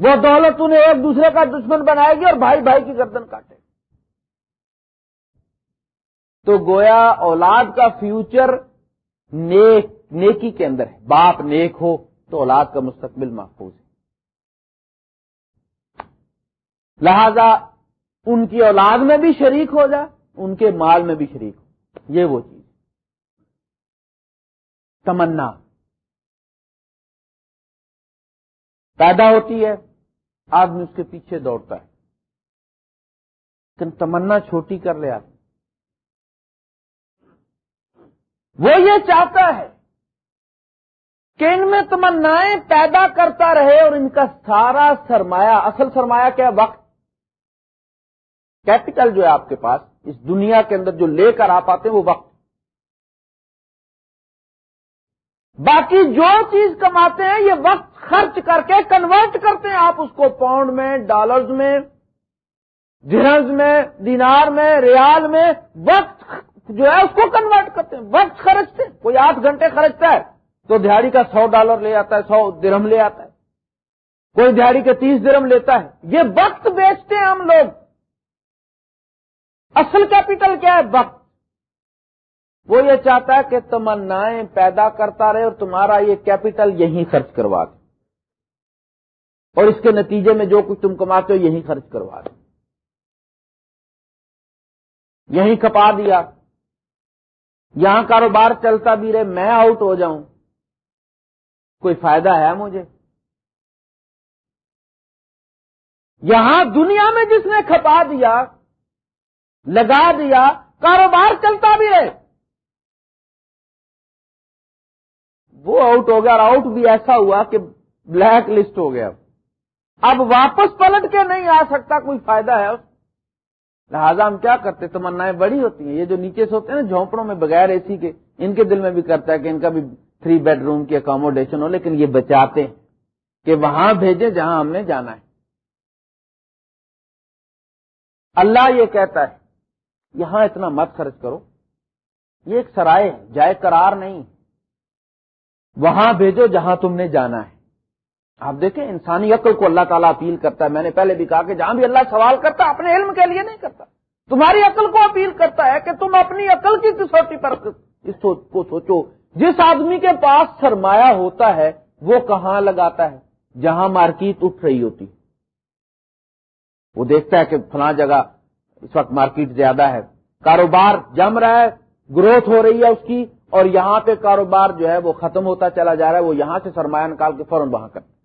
وہ دولت انہیں ایک دوسرے کا دشمن بنائے گی اور بھائی بھائی کی گردن کاٹے گی۔ تو گویا اولاد کا فیوچر نیک، نیکی کے اندر ہے۔ باپ نیک ہو تو اولاد کا مستقبل محفوظ ہے۔ لہذا ان کی اولاد میں بھی شریک ہو جائے ان کے مال میں بھی شریک ہو۔ یہ وہ چیز۔ تمنا۔ پیدا ہوتی ہے، آدمی اس کے پیچھے دوڑتا ہے۔ لیکن تمنا چھوٹی کر لے آدمی وہ یہ چاہتا ہے کہ ان میں تمنائیں پیدا کرتا رہے اور ان کا سارا سرمایہ، اصل سرمایہ کیا وقت۔ کیپٹل جو ہے آپ کے پاس، اس دنیا کے اندر جو لے کر آپ آتے ہیں، وہ وقت۔ باقی جو چیز کماتے ہیں، یہ وقت خرچ کر کے کنورٹ کرتے ہیں۔ آپ اس کو پاؤنڈ میں ڈالرز میں جہاز میں، دینار میں، ریال میں، وقت جو ہے اس کو کنورٹ کرتے ہیں۔ وقت خرچتے ہیں۔ کوئی آٹھ گھنٹے خرچتا ہے تو دیہڑی کا سو ڈالر لے آتا ہے، سو درم لے آتا ہے۔ کوئی دیہڑی کا تیس درم لیتا ہے۔ یہ وقت بیچتے ہیں ہم لوگ۔ اصل کیپٹل کیا ہے؟ وقت۔ وہ یہ چاہتا ہے کہ تمنائیں پیدا کرتا رہے اور تمہارا یہ کیپٹل یہیں خرچ کروا دے۔ اور اس کے نتیجے میں جو کچھ تم کماتے ہو، یہیں خرچ کروا دے۔ یہیں کپا دیا۔ یہاں کاروبار چلتا بھی رہے، میں آؤٹ ہو جاؤں۔ کوئی فائدہ ہے مجھے؟ یہاں دنیا میں جس نے کھپا دیا، لگا دیا، کاروبار چلتا بھی رہے۔ وہ آؤٹ ہو گیا اور آؤٹ بھی ایسا ہوا کہ بلیک لسٹ ہو گیا۔ اب واپس پلٹ کے نہیں آ سکتا، کوئی فائدہ ہے اس لہٰذا ہم کیا کرتے تمنا بڑی ہوتی ہیں۔ یہ جو نیچے سے ہوتے ہیں نا، جھونپڑوں میں بغیر اے سی کے، ان کے دل میں بھی کرتا ہے کہ ان کا بھی تھری بیڈ روم کی اکوموڈیشن ہو، لیکن یہ بچاتے ہیں کہ وہاں بھیجے جہاں ہم نے جانا ہے۔ اللہ یہ کہتا ہے، یہاں اتنا مت خرچ کرو۔ یہ ایک سرائے جائے قرار نہیں۔ وہاں بھیجو جہاں تم نے جانا ہے۔ آپ دیکھیں، انسانی عقل کو اللہ تعالیٰ اپیل کرتا ہے۔ میں نے پہلے بھی کہا کہ جہاں بھی اللہ سوال کرتا، اپنے علم کے لیے نہیں کرتا۔ تمہاری عقل کو اپیل کرتا ہے کہ تم اپنی عقل کی کسوٹی پر اس کو سوچو، جس آدمی کے پاس سرمایہ ہوتا ہے، وہ کہاں لگاتا ہے؟ جہاں مارکیٹ اٹھ رہی ہوتی۔ وہ دیکھتا ہے کہ فلاں جگہ اس وقت مارکیٹ زیادہ ہے۔ کاروبار جم رہا ہے، گروتھ ہو رہی ہے اس کی، اور یہاں پہ کاروبار جو ہے وہ ختم ہوتا چلا جا رہا ہے۔ وہ یہاں سے سرمایہ نکال کے فوراً وہاں کرتا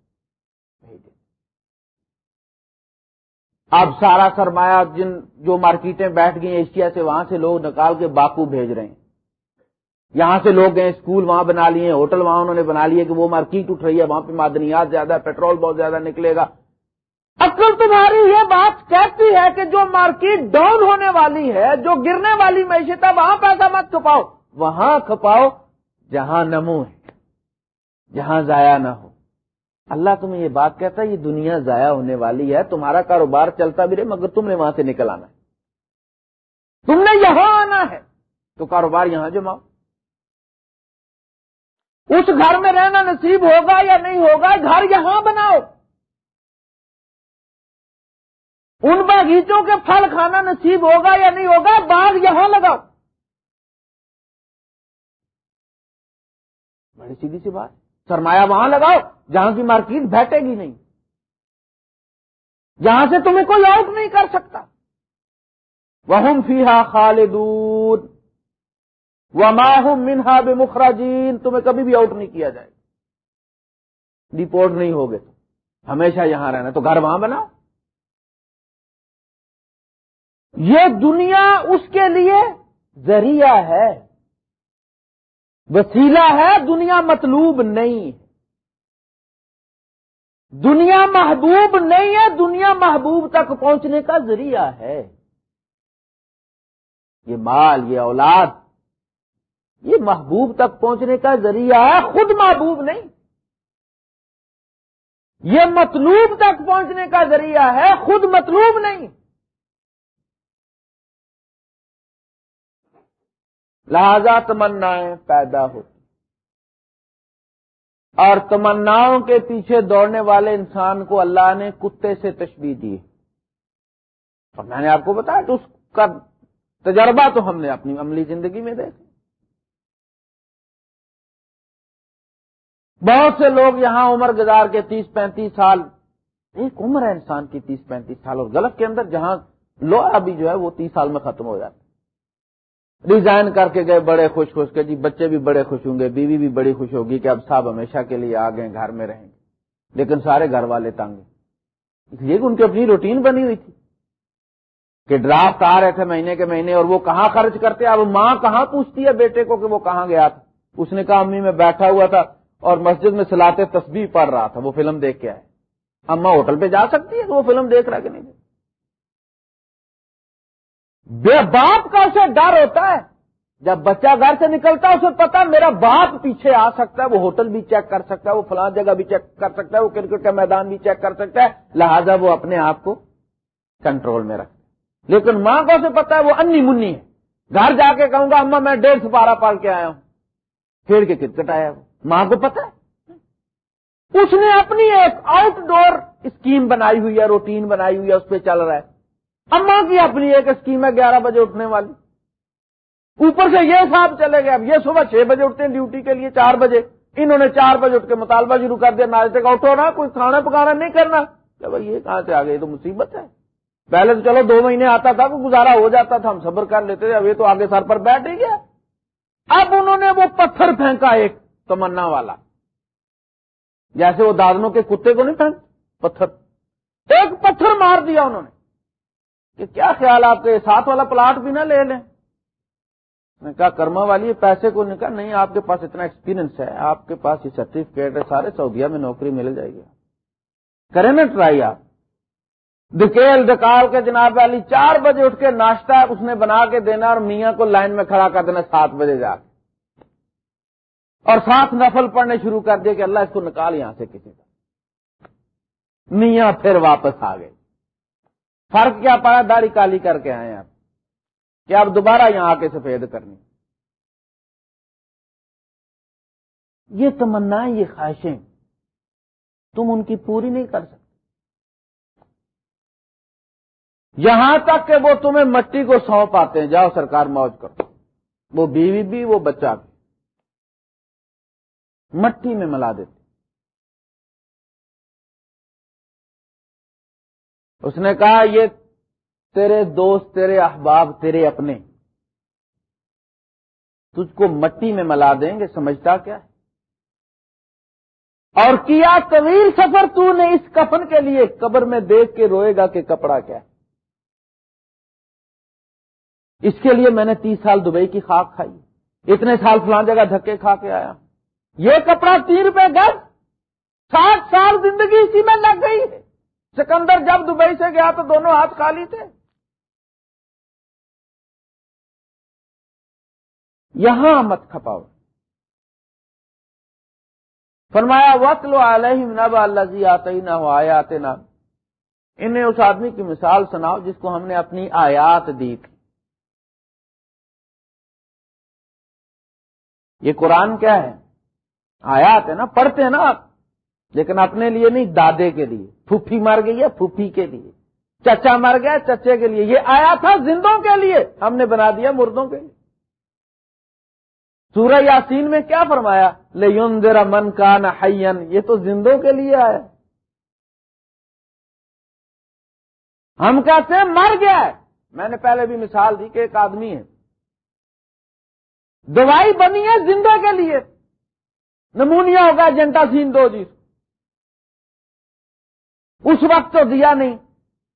اب سارا سرمایہ جن جو مارکیٹیں بیٹھ گئی ایشیا سے، وہاں سے لوگ نکال کے باکو بھیج رہے ہیں۔ یہاں سے لوگ گئے، اسکول وہاں بنا لیے، ہوٹل وہاں انہوں نے بنا لیے کہ وہ مارکیٹ اٹھ رہی ہے، وہاں پہ معدنیات زیادہ ہے، پیٹرول بہت زیادہ نکلے گا۔ اکل تمہاری یہ بات کہتی ہے کہ جو مارکیٹ ڈاؤن ہونے والی ہے، جو گرنے والی معیشت ہے، وہاں پیسہ مت کھپاؤ۔ وہاں کھپاؤ جہاں نمو ہے، جہاں ضائع نہ ہو۔ اللہ تمہیں یہ بات کہتا ہے، یہ دنیا ضائع ہونے والی ہے، تمہارا کاروبار چلتا بھی رہے، مگر تم نے وہاں سے نکل آنا ہے۔ تم نے یہاں آنا ہے، تو کاروبار یہاں جماؤ۔ اس گھر میں رہنا نصیب ہوگا یا نہیں ہوگا، گھر یہاں بناؤ۔ ان باغیچوں کے پھل کھانا نصیب ہوگا یا نہیں ہوگا، باغ یہاں لگاؤ۔ بڑی سیدھی سی بات۔ سرمایہ وہاں لگاؤ جہاں کی مارکیٹ بیٹھے گی نہیں۔ جہاں سے تمہیں کوئی آؤٹ نہیں کر سکتا۔ وہ فیحا خالدون۔ وہ ماہم منہا بے مخراجین تمہیں کبھی بھی آؤٹ نہیں کیا جائے۔ گا ڈپورٹ نہیں ہوگے تو ہمیشہ یہاں رہنا۔ تو گھر وہاں بنا یہ دنیا اس کے لیے ذریعہ ہے۔ وسیلہ ہے دنیا مطلوب نہیں۔ دنیا محبوب نہیں ہے، دنیا محبوب تک پہنچنے کا ذریعہ ہے۔ یہ مال، یہ اولاد، یہ محبوب تک پہنچنے کا ذریعہ ہے، خود محبوب نہیں۔ یہ مطلوب تک پہنچنے کا ذریعہ ہے، خود مطلوب نہیں۔ لہذا تمنائیں پیدا ہوتی اور تمناؤں کے پیچھے دوڑنے والے انسان کو اللہ نے کتے سے تشبیح دی اور میں نے آپ کو بتایا کہ اس کا تجربہ تو ہم نے اپنی عملی زندگی میں دیکھا۔ بہت سے لوگ یہاں عمر گزار کے تیس پینتیس سال، ایک عمر ہے انسان کی تیس پینتیس سال، اور غلط کے اندر جہاں لوہا بھی جو ہے وہ تیس سال میں ختم ہو جاتا ڈیزائن کر کے گئے، بڑے خوش خوش کے جی بچے بھی بڑے خوش ہوں گے، بیوی بھی بڑی خوش ہوگی کہ اب صاحب ہمیشہ کے لیے آ گئے گھر میں رہیں گے، لیکن سارے گھر والے تانگ اس لیے کہ ان کی اپنی روٹین بنی ہوئی تھی کہ ڈرافٹ آ رہے تھے مہینے کے مہینے اور وہ کہاں خرچ کرتے، اب ماں کہاں پوچھتی ہے بیٹے کو کہ وہ کہاں گیا تھا؟ اس نے کہا، امی میں بیٹھا ہوا تھا اور مسجد میں سلاتے تصویر پڑھ رہا تھا، وہ فلم دیکھ کے آئے۔ اما ہوٹل پہ جا سکتی ہے وہ فلم دیکھ رہا کہ نہیں بے باپ کا اسے ڈر ہوتا ہے۔ جب بچہ گھر سے نکلتا ہے، اسے پتا میرا باپ پیچھے آ سکتا ہے، وہ ہوٹل بھی چیک کر سکتا ہے، وہ فلاں جگہ بھی چیک کر سکتا ہے، وہ کرکٹ کا میدان بھی چیک کر سکتا ہے۔ لہذا وہ اپنے آپ کو کنٹرول میں رکھتا لیکن ماں کو اسے پتا ہے وہ انی منی ہے۔ گھر جا کے کہوں گا اما میں ڈیڑھ سو بارہ پال کے آیا ہوں۔ کھیل کے کرکٹ آیا وہ ماں کو پتا ہے۔ اس نے اپنی ایک آؤٹ ڈور اسکیم بنائی ہوئی ہے روٹین بنائی ہوئی ہے، اس پہ چل رہا ہے۔ اما کی اپنی ایک اسکیم ہے گیارہ بجے اٹھنے والی۔ اوپر سے یہ صاحب چلے گئے۔ اب یہ صبح چھ بجے اٹھتے ہیں ڈیوٹی کے لیے چار بجے۔ انہوں نے چار بجے اٹھ کے مطالبہ شروع کر دیا۔ ناشتے کا اٹھو نا، کوئی کھانا پکانا نہیں کرنا۔ کہ بھائی یہ کہاں سے آ گئی تو مصیبت ہے۔ پہلے تو چلو دو مہینے آتا تھا تو گزارا ہو جاتا تھا۔ ہم صبر کر لیتے تھے۔ اب یہ تو آگے سر پر بیٹھ ہی گیا۔ اب انہوں نے وہ پتھر پھینکا ایک تمنا والا۔ جیسے وہ دادنوں کے کتے کو نہیں پھینک، پتھر۔ ایک پتھر مار دیا انہوں نے۔ کہ کیا خیال آپ کے ساتھ والا پلاٹ بھی نہ لے لیں۔ میں کہا، کرما والی پیسے کو نہیں کہا، نہیں، آپ کے پاس اتنا ایکسپیرینس ہے، آپ کے پاس یہ سرٹیفکیٹ ہے، سارے سعودیہ میں نوکری مل جائے گی۔ کریں نا ٹرائی آپ۔ دکیل ڈکال کے جناب والی چار بجے اٹھ کے ناشتہ اس نے بنا کے دینا اور میاں کو لائن میں کھڑا کر دینا سات بجے جا کے۔ اور ساتھ نفل پڑھنے شروع کر دیا کہ اللہ اس کو نکال یہاں سے کسی کا میاں پھر واپس آ گئے فرق کیا پایا داڑھی کالی کر کے آئے آپ۔ کہ آپ دوبارہ یہاں آ کے سفید کرنی۔ یہ تمنا، یہ خواہشیں۔ تم ان کی پوری نہیں کر سکتے۔ یہاں تک کہ وہ تمہیں مٹی کو سونپ آتے ہیں۔ جاؤ سرکار موج کرو۔ وہ بیوی بھی، وہ بچہ بھی۔ مٹی میں ملا دیتے۔ اس نے کہا، یہ تیرے دوست، تیرے احباب، تیرے اپنے، تجھ کو مٹی میں ملا دیں گے، سمجھتا کیا ہے؟ اور کیا طویل سفر تو نے اس کفن کے لیے قبر میں دیکھ کے روئے گا کہ کپڑا کیا ہے؟ اس کے لیے میں نے تیس سال دبئی کی خاک کھائی۔ اتنے سال فلان جگہ دھکے کھا کے آیا۔ یہ کپڑا تین روپے گز، ساٹھ سال زندگی اسی میں لگ گئی ہے۔ سکندر جب دبئی سے گیا تو دونوں ہاتھ خالی تھے۔ یہاں مت کھپاؤ۔ فرمایا وقت لو علیہ نب اللہ آتے نہ ہو آتے نہ انہیں اس آدمی کی مثال سناؤ جس کو ہم نے اپنی آیات دی تھی۔ یہ قرآن کیا ہے؟ آیات ہے نا، پڑھتے ہیں نا آپ۔ لیکن اپنے لیے نہیں، دادے کے لیے۔ پھوپھی مر گئی ہے پھوپھی کے لیے۔ چچا مر گیا چچے کے لیے۔ یہ آیا تھا زندوں کے لیے۔ ہم نے بنا دیا مردوں کے لیے۔ سورہ یاسین میں کیا فرمایا؟ لے من کا نہ یہ تو زندوں کے لیے آیا۔ ہم کہتے ہیں مر گیا ہے۔ میں نے پہلے بھی مثال دی کہ ایک آدمی ہے۔ دوائی بنی ہے زندہ کے لیے۔ نمونیا ہوگا جنتا سین دو جی۔ اس وقت تو دیا نہیں۔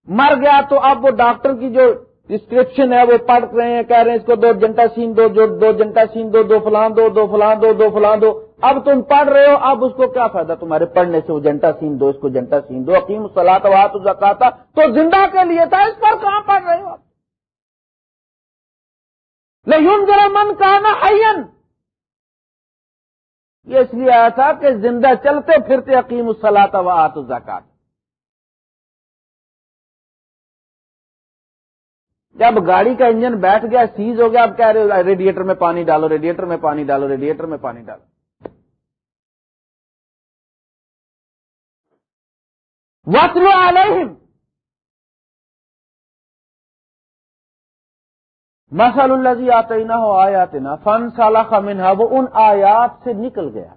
مر گیا تو اب وہ ڈاکٹر کی جو ڈسکرپشن ہے وہ پڑھ رہے ہیں، کہہ رہے ہیں اس کو دو جنتا سین دو، جو دو جنتا سین دو دو فلان دو دو فلان دو دو فلان دو۔ اب تم پڑھ رہے ہو، اب اس کو کیا فائدہ؟ تمہارے پڑھنے سے وہ جنتا سین دو، اس کو جنتا سین دو۔ عقیم سلاط تو زکاتا تو زندہ کے لیے تھا، اس پر کہاں پڑھ رہے ہو آپ؟ ذرا من کہا نا یہ اس لیے آیا تھا کہ زندہ چلتے پھرتے عقیم السلاط و زکات جب گاڑی کا انجن بیٹھ گیا، سیز ہو گیا اب کہہ رہے ریڈیٹر میں پانی ڈالو، ریڈیٹر میں پانی ڈالو، ریڈیٹر میں پانی ڈالو۔ وطلو علیہم مسل اللہ آتے نہ ہو آیات نہ فن سالہ خمن وہ ان آیات سے نکل گیا۔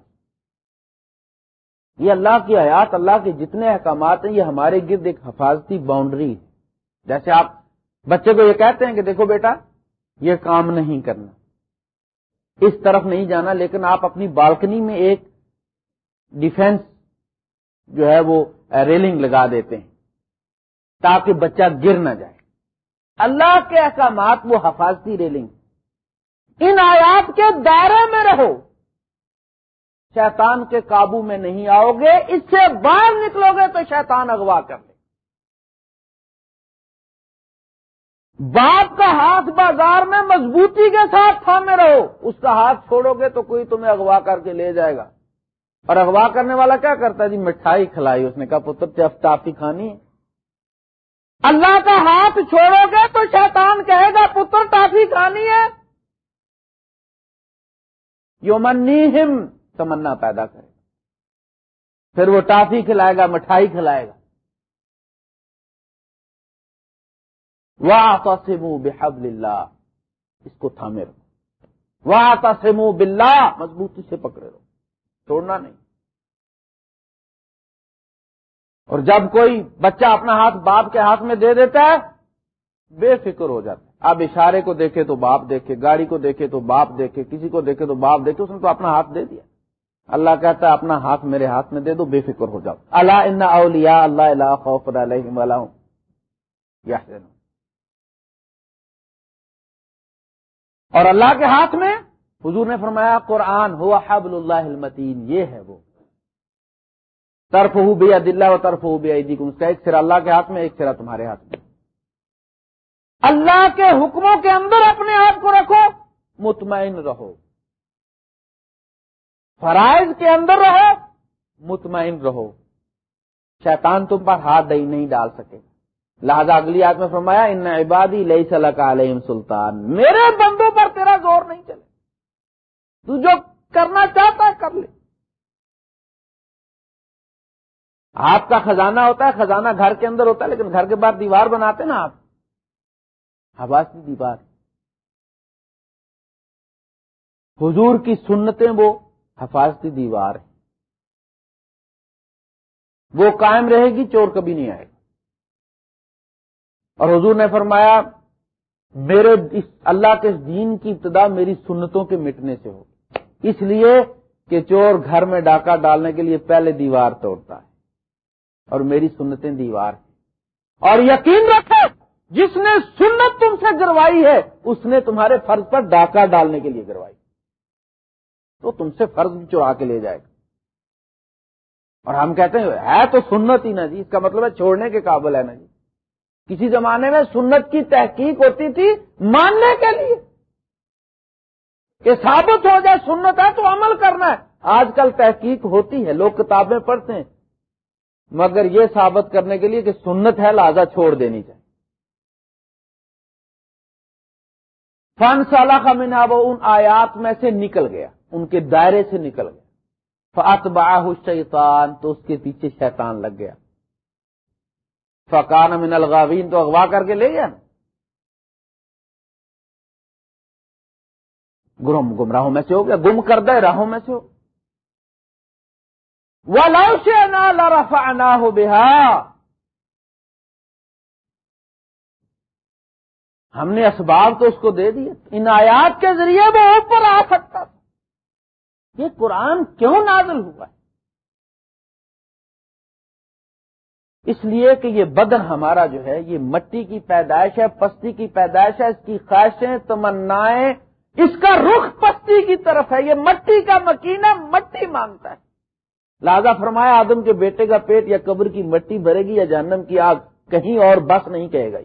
یہ اللہ کی آیات، اللہ کے جتنے احکامات ہیں، یہ ہمارے گرد ایک حفاظتی باؤنڈری ہے۔ جیسے آپ بچے کو یہ کہتے ہیں کہ دیکھو بیٹا، یہ کام نہیں کرنا۔ اس طرف نہیں جانا، لیکن آپ اپنی بالکنی میں ایک ڈیفینس جو ہے وہ ریلنگ لگا دیتے ہیں تاکہ بچہ گر نہ جائے۔ اللہ کے احکامات وہ حفاظتی ریلنگ ان آیات کے دائرے میں رہو۔ شیطان کے قابو میں نہیں آؤ گے، اس سے باہر نکلو گے تو شیطان اغوا کر باپ کا ہاتھ بازار میں مضبوطی کے ساتھ تھامے رہو۔ اس کا ہاتھ چھوڑو گے تو کوئی تمہیں اغوا کر کے لے جائے گا۔ اور اغوا کرنے والا کیا کرتا ہے؟ جی مٹھائی کھلائی۔ اس نے کہا، پتر ٹافی کھانی ہے۔ اللہ کا ہاتھ چھوڑو گے تو شیطان کہے گا، پتر، ٹافی کھانی ہے۔ یومنی ہم تمنا پیدا کرے گا۔ پھر وہ ٹافی کھلائے گا، مٹھائی کھلائے گا۔ وہ آتا اللہ اس کو تھامے رہو۔ وہ آتا بلّہ مضبوطی سے پکڑے رہو۔ چھوڑنا نہیں۔ اور جب کوئی بچہ اپنا ہاتھ باپ کے ہاتھ میں دے دیتا ہے، بے فکر ہو جاتا ہے۔ اب اشارے کو دیکھے تو باپ دیکھے، گاڑی کو دیکھے تو باپ دیکھے، کسی کو دیکھے تو باپ دیکھے، اس نے تو اپنا ہاتھ دے دیا۔ اللہ کہتا ہے، اپنا ہاتھ میرے ہاتھ میں دے دو، بے فکر ہو جاؤ۔ اللہ ان اللہ اللہ خوف علیہ اور اللہ کے ہاتھ میں حضور نے فرمایا قرآن ہوا حبل اللہ المتین، یہ ہے وہ۔ طرف ہو بے دلہ و طرف ہو بے اس کا ایک سرا اللہ کے ہاتھ میں، ایک سرا تمہارے ہاتھ میں۔ اللہ کے حکموں کے اندر اپنے آپ کو رکھو، مطمئن رہو۔ فرائض کے اندر رہو، مطمئن رہو۔ شیطان تم پر ہاتھ دہی نہیں ڈال سکے۔ لہذا اگلی آدمی میں فرمایا، ان عبادی لئی صلاح علیہ سلطان۔ میرے بندوں پر تیرا زور نہیں چلے۔ تو جو کرنا چاہتا ہے کر لے۔ آپ کا خزانہ ہوتا ہے، خزانہ گھر کے اندر ہوتا ہے، لیکن گھر کے بعد دیوار بناتے نا آپ۔ حواسی دیوار۔ حضور کی سنتیں وہ حفاظتی دیوار۔ ہے وہ قائم رہے گی، چور کبھی نہیں آئے گا۔ اور حضور نے فرمایا، میرے اس اللہ کے دین کی ابتدا میری سنتوں کے مٹنے سے ہو اس لیے کہ چور گھر میں ڈاکہ ڈالنے کے لیے پہلے دیوار توڑتا ہے اور میری سنتیں دیوار ہیں۔ اور یقین رکھو، جس نے سنت تم سے گروائی ہے، اس نے تمہارے فرض پر ڈاکہ ڈالنے کے لیے گروائی۔ تو تم سے فرض بھی چڑھا کے لے جائے گا۔ اور ہم کہتے ہیں، ہے تو سنت ہی نا جی اس کا مطلب ہے چھوڑنے کے قابل ہے نا جی۔ کسی زمانے میں سنت کی تحقیق ہوتی تھی ماننے کے لیے کہ ثابت ہو جائے سنت ہے تو عمل کرنا ہے۔ آج کل تحقیق ہوتی ہے، لوگ کتابیں پڑھتے ہیں، مگر یہ ثابت کرنے کے لیے کہ سنت ہے، لہذا چھوڑ دینی چاہیے۔ فن سالہ کا مینا وہ ان آیات میں سے نکل گیا، ان کے دائرے سے نکل گیا۔ فات باہ شیطان تو اس کے پیچھے شیطان لگ گیا۔ فقان من الغاوین تو اغوا کر کے لے گیا نا۔ گرم گمراہوں میں سے ہو گیا، گم کر دے راہوں میں سے ہو۔ وہ لو ہو بہا ہم نے اسباب تو اس کو دے دیے۔ ان آیات کے ذریعے وہ اوپر آ سکتا یہ قرآن کیوں نازل ہوا ہے؟ اس لیے کہ یہ بدن ہمارا جو ہے، یہ مٹی کی پیدائش ہے، پستی کی پیدائش ہے، اس کی خواہشیں، تمنائیں، اس کا رخ پستی کی طرف ہے۔ یہ مٹی کا مکینہ مٹی مانگتا ہے۔ لہذا فرمایا، آدم کے بیٹے کا پیٹ یا قبر کی مٹی بھرے گی یا جہنم کی آگ کہیں اور بس نہیں کہے گا۔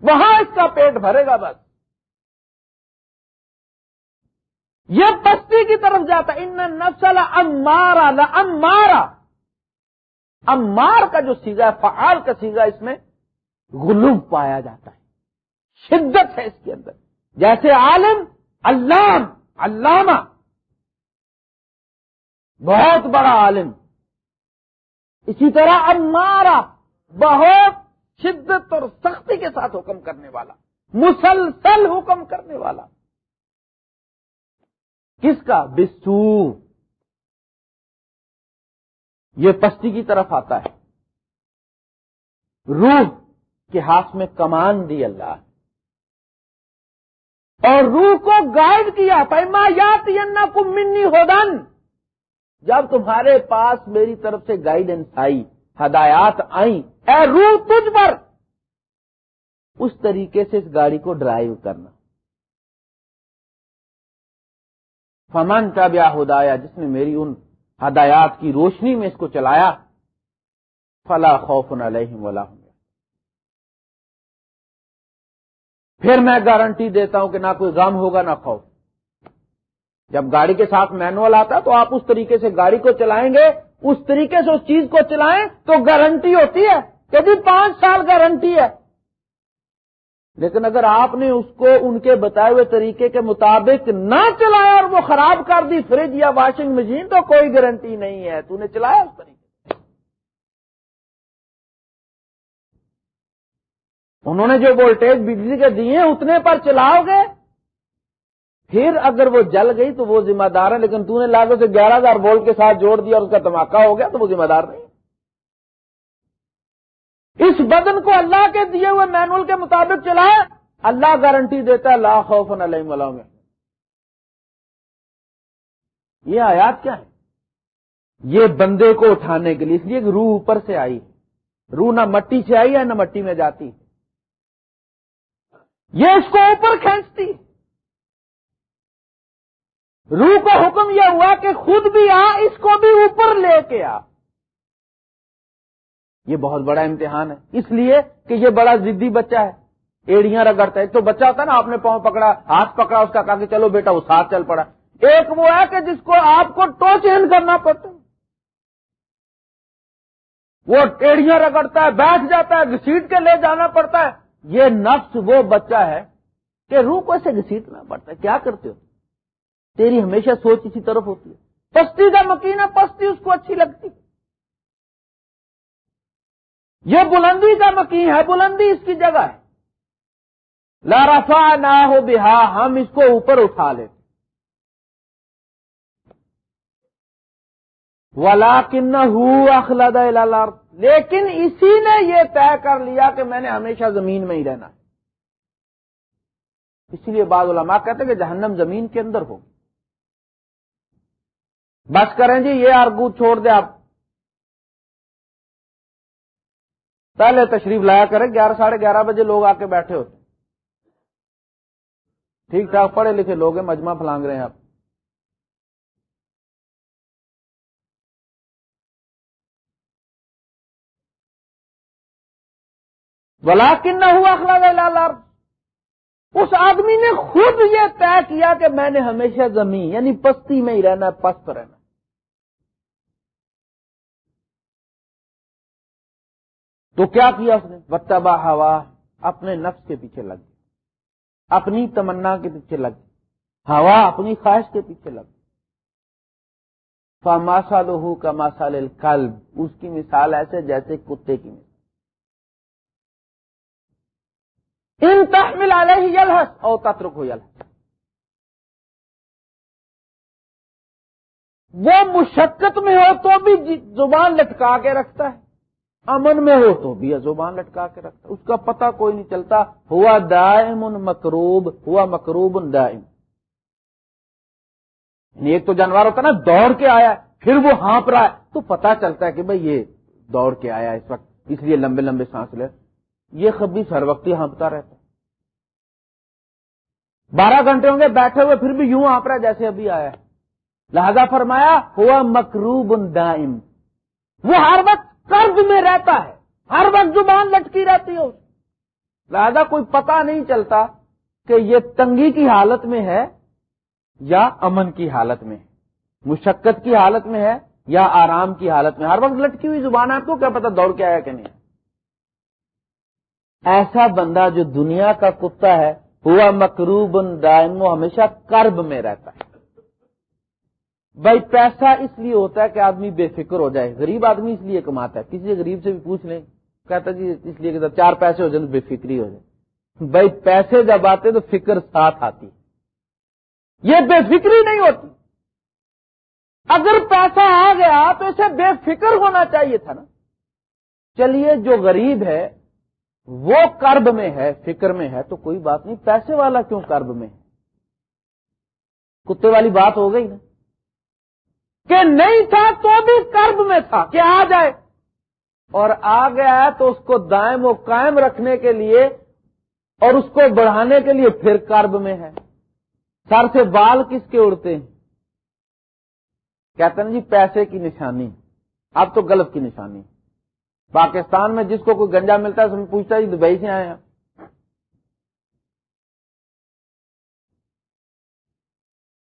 وہاں اس کا پیٹ بھرے گا بس۔ یہ پستی کی طرف جاتا ان نسل امارا امارا امار کا جو سیگا ہے، فعال کا سیگا اس میں غلوم پایا جاتا ہے۔ شدت ہے اس کے اندر۔ جیسے عالم، علام، علامہ۔ بہت بڑا عالم۔ اسی طرح امارا بہت شدت اور سختی کے ساتھ حکم کرنے والا۔ مسلسل حکم کرنے والا۔ کس کا؟ بسو یہ پستی کی طرف آتا ہے۔ روح کے ہاتھ میں کمان دی اللہ۔ اور روح کو گائیڈ کیا۔ پیما یات کو منی ہودن جب تمہارے پاس میری طرف سے گائیڈنس آئی، ہدایات آئیں، اے روح تجھ پر۔ اس طریقے سے اس گاڑی کو ڈرائیو کرنا۔ فمن کا بیا ہدایا جس نے میری ان ہدایات کی روشنی میں اس کو چلایا، فلا خوف علیہم ولا پھر میں گارنٹی دیتا ہوں کہ نہ کوئی غم ہوگا، نہ خوف۔ جب گاڑی کے ساتھ مینوئل آتا تو آپ اس طریقے سے گاڑی کو چلائیں گے، اس طریقے سے اس چیز کو چلائیں تو گارنٹی ہوتی ہے، کہ جی پانچ سال گارنٹی ہے۔ لیکن اگر آپ نے اس کو ان کے بتائے ہوئے طریقے کے مطابق نہ چلایا اور وہ خراب کر دی، فریج یا واشنگ مشین تو کوئی گارنٹی نہیں ہے۔ تو نے چلایا اس طریقے انہوں نے جو وولٹیج بجلی کے دیے، اتنے پر چلاؤ گے۔ پھر اگر وہ جل گئی تو وہ ذمہ دار ہے لیکن تو نے لاگو سے گیارہ ہزار وولٹ کے ساتھ جوڑ دیا اور اس کا دھماکہ ہو گیا تو وہ ذمہ دار نہیں۔ اس بدن کو اللہ کے دیے ہوئے مینول کے مطابق چلائے، اللہ گارنٹی دیتا ہے، لا خوف علیہ ولا میں یہ آیات کیا ہے یہ بندے کو اٹھانے کے لیے، اس لیے کہ روح اوپر سے آئی۔ روح نہ مٹی سے آئی ہے، نہ مٹی میں جاتی۔ یہ اس کو اوپر کھینچتی۔ روح کو حکم یہ ہوا کہ خود بھی آ، اس کو بھی اوپر لے کے آ۔ یہ بہت بڑا امتحان ہے۔ اس لیے کہ یہ بڑا ضدی بچہ ہے۔ ایڑیاں رگڑتا ہے۔ تو بچہ ہوتا ہے نا، آپ نے پاؤں پکڑا، ہاتھ پکڑا، اس کا کہا کہ چلو بیٹا، وہ ساتھ چل پڑا۔ ایک وہ ہے کہ جس کو آپ کو ٹو چینج کرنا پڑتا ہے۔ وہ ایڑیاں رگڑتا ہے، بیٹھ جاتا ہے، گھسیٹ کے لے جانا پڑتا ہے۔ یہ نفس وہ بچہ ہے کہ روح کو ایسے گھسیٹنا پڑتا ہے۔ کیا کرتے ہو؟ تیری ہمیشہ سوچ اسی طرف ہوتی ہے۔ پستی کا مکین ہے پستی اس کو اچھی لگتی ہے۔ یہ بلندی کا مکین ہے، بلندی اس کی جگہ ہے۔ لارفا نہ ہو بہا، ہم اس کو اوپر اٹھا لیتے۔ ولا کن اخلاد لیکن اسی نے یہ طے کر لیا کہ میں نے ہمیشہ زمین میں ہی رہنا۔ ہے اسی لیے بعض علماء کہتے ہیں کہ جہنم زمین کے اندر ہوگی بس کریں جی یہ آرگو چھوڑ دے، آپ پہلے تشریف لایا کریں گیارہ، ساڑھے گیارہ بجے لوگ آ کے بیٹھے ہوتے۔ ٹھیک ٹھاک پڑھے لکھے لوگ ہیں، مجمع پھلانگ رہے ہیں آپ۔ بلا کن نہ ہوا اخلاق اس آدمی نے خود یہ طے کیا کہ میں نے ہمیشہ زمین یعنی پستی میں ہی رہنا پست رہنا تو کیا کیا اس نے؟ بتبا ہوا اپنے نفس کے پیچھے لگ گئی اپنی تمنا کے پیچھے لگ گئی ہوا اپنی خواہش کے پیچھے لگ گئی فاماسا لوہو کا ماسال القلب اس کی مثال ایسے جیسے کتے کی مثال۔ ان تحمل علیہ یلحس او تترک ہو یلحس وہ مشقت میں ہو تو بھی جی- زبان لٹکا کے رکھتا ہے۔ امن میں ہو تو بھی زبان لٹکا کے رکھتا اس کا پتہ کوئی نہیں چلتا۔ ہوا دائم ان مکروب، ہوا مکروب دائم۔ یعنی ایک تو جانور ہوتا نا، دوڑ کے آیا پھر وہ ہانپ رہا ہے۔ تو پتا چلتا ہے کہ بھائی یہ دوڑ کے آیا اس وقت، اس لیے لمبے لمبے سانس لے۔ یہ خبیص ہر وقت ہی ہانپتا رہتا بارہ گھنٹے ہوں گے بیٹھے ہوئے، پھر بھی یوں ہانپ رہا ہے جیسے ابھی آیا لہذا فرمایا، ہوا مکروب دائم۔ وہ ہر وقت قرض میں رہتا ہے۔ ہر وقت زبان لٹکی رہتی ہے لہذا کوئی پتا نہیں چلتا کہ یہ تنگی کی حالت میں ہے یا امن کی حالت میں۔ ہے مشقت کی حالت میں ہے یا آرام کی حالت میں۔ ہر وقت لٹکی ہوئی زبان آپ کو کیا پتا دوڑ کے آیا کہ نہیں۔ ایسا بندہ جو دنیا کا کتا ہے، ہوا مکروب دائم وہ ہمیشہ کرب میں رہتا ہے۔ بھائی پیسہ اس لیے ہوتا ہے کہ آدمی بے فکر ہو جائے، غریب آدمی اس لیے کماتا ہے، کسی غریب سے بھی پوچھ لیں، کہتا جی اس لیے کہ چار پیسے ہو جائیں تو بے فکری ہو جائے بھائی پیسے جب آتے تو فکر ساتھ آتی یہ بے فکری نہیں ہوتی۔ اگر پیسہ آ گیا تو اسے بے فکر ہونا چاہیے تھا نا۔ چلیے، جو غریب ہے، وہ کرب میں ہے، فکر میں ہے، تو کوئی بات نہیں، پیسے والا کیوں کرب میں ہے؟ کتے والی بات ہو گئی نا۔ کہ نہیں تھا تو بھی کرب میں تھا، کہ آ جائے۔ اور آ گیا ہے تو اس کو دائم و قائم رکھنے کے لیے اور اس کو بڑھانے کے لیے پھر کرب میں ہے۔ سر سے بال کس کے اڑتے ہیں؟ کہتے ہیں جی پیسے کی نشانی۔ اب تو غلط کی نشانی۔ پاکستان میں جس کو کوئی گنجا ملتا ہے، اس میں پوچھتا ہے جی دبئی سے آئے ہیں۔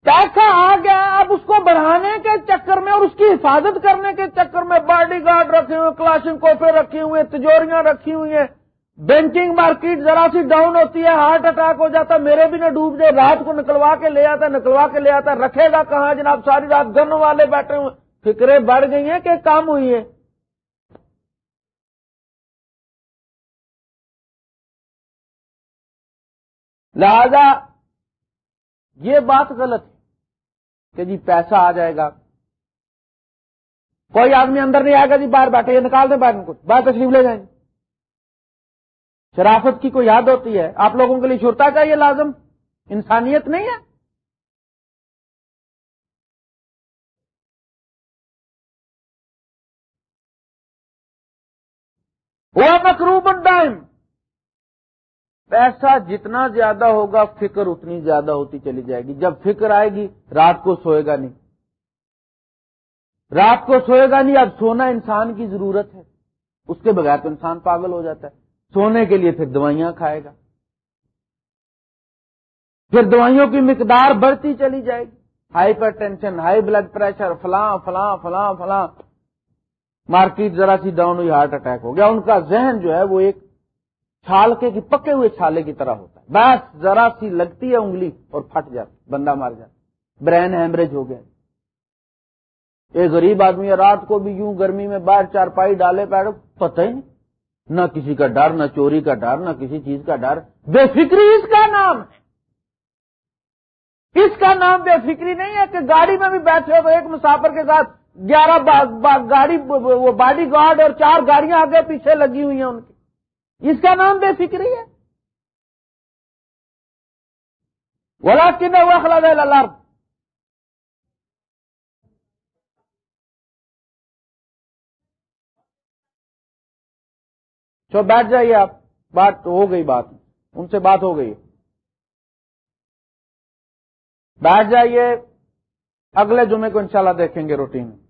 پیسہ آ گیا، اب اس کو بڑھانے کے چکر میں اور اس کی حفاظت کرنے کے چکر میں باڈی گارڈ رکھے ہوئے، کلاشن کوفے رکھی ہوئے، تجوریاں رکھی ہوئی ہیں۔ بینکنگ مارکیٹ ذرا سی ڈاؤن ہوتی ہے ہارٹ اٹیک ہو جاتا، میرے بھی نہ ڈوب جائے، رات کو نکلوا کے لے آتا، نکلوا کے لے آتا، رکھے گا کہاں؟ جناب، ساری رات گن والے بیٹھے ہوئے۔ فکریں بڑھ گئی ہیں کہ کام ہوئی ہے لہذا یہ بات غلط ہے۔ کہ جی پیسہ آ جائے گا۔ کوئی آدمی اندر نہیں آئے گا جی باہر بیٹھے، یہ نکال دیں باہر کچھ، باہر تشریف لے جائیں۔ شرافت کی کوئی یاد ہوتی ہے؟ آپ لوگوں کے لیے چھوٹتا کا یہ لازم؟ انسانیت نہیں ہے۔ وہ مکروب ڈائم پیسہ جتنا زیادہ ہوگا فکر اتنی زیادہ ہوتی چلی جائے گی۔ جب فکر آئے گی، رات کو سوئے گا نہیں۔ رات کو سوئے گا نہیں، اب سونا انسان کی ضرورت ہے۔ اس کے بغیر تو انسان پاگل ہو جاتا ہے۔ سونے کے لیے پھر دوائیاں کھائے گا۔ پھر دوائیوں کی مقدار بڑھتی چلی جائے گی۔ Hypertension, high blood pressure, فلاں فلاں فلاں فلاں۔ مارکیٹ ذرا سی ڈاؤن ہوئی، ہارٹ اٹیک ہو گیا۔ ان کا ذہن جو ہے وہ ایک چھالکے کی پکے ہوئے چھالے کی طرح ہوتا ہے۔ بس ذرا سی لگتی ہے انگلی اور پھٹ جاتی بندہ مار جاتا برین ہیمریج ہو گیا۔ ایک غریب آدمی، رات کو بھی یوں گرمی میں باہر چار پائی ڈالے پیڑ پتہ ہی نہیں۔ نہ کسی کا ڈر، نہ چوری کا ڈر، نہ کسی چیز کا ڈر۔ بے فکری اس کا نام ہے۔ اس کا نام بے فکری نہیں ہے کہ گاڑی میں بھی بیٹھے ہو ایک مسافر کے ساتھ گیارہ گاڑی، وہ باڈی گارڈ اور چار گاڑیاں آگے پیچھے لگی ہوئی ہیں ان کی۔ اس کا نام بے فکری ہے۔ بولا کن ہوا خلا تو بیٹھ جائیے آپ۔ بات ہو گئی بات۔ ان سے بات ہو گئی۔ بیٹھ جائیے۔ اگلے جمعے کو انشاءاللہ دیکھیں گے روٹین۔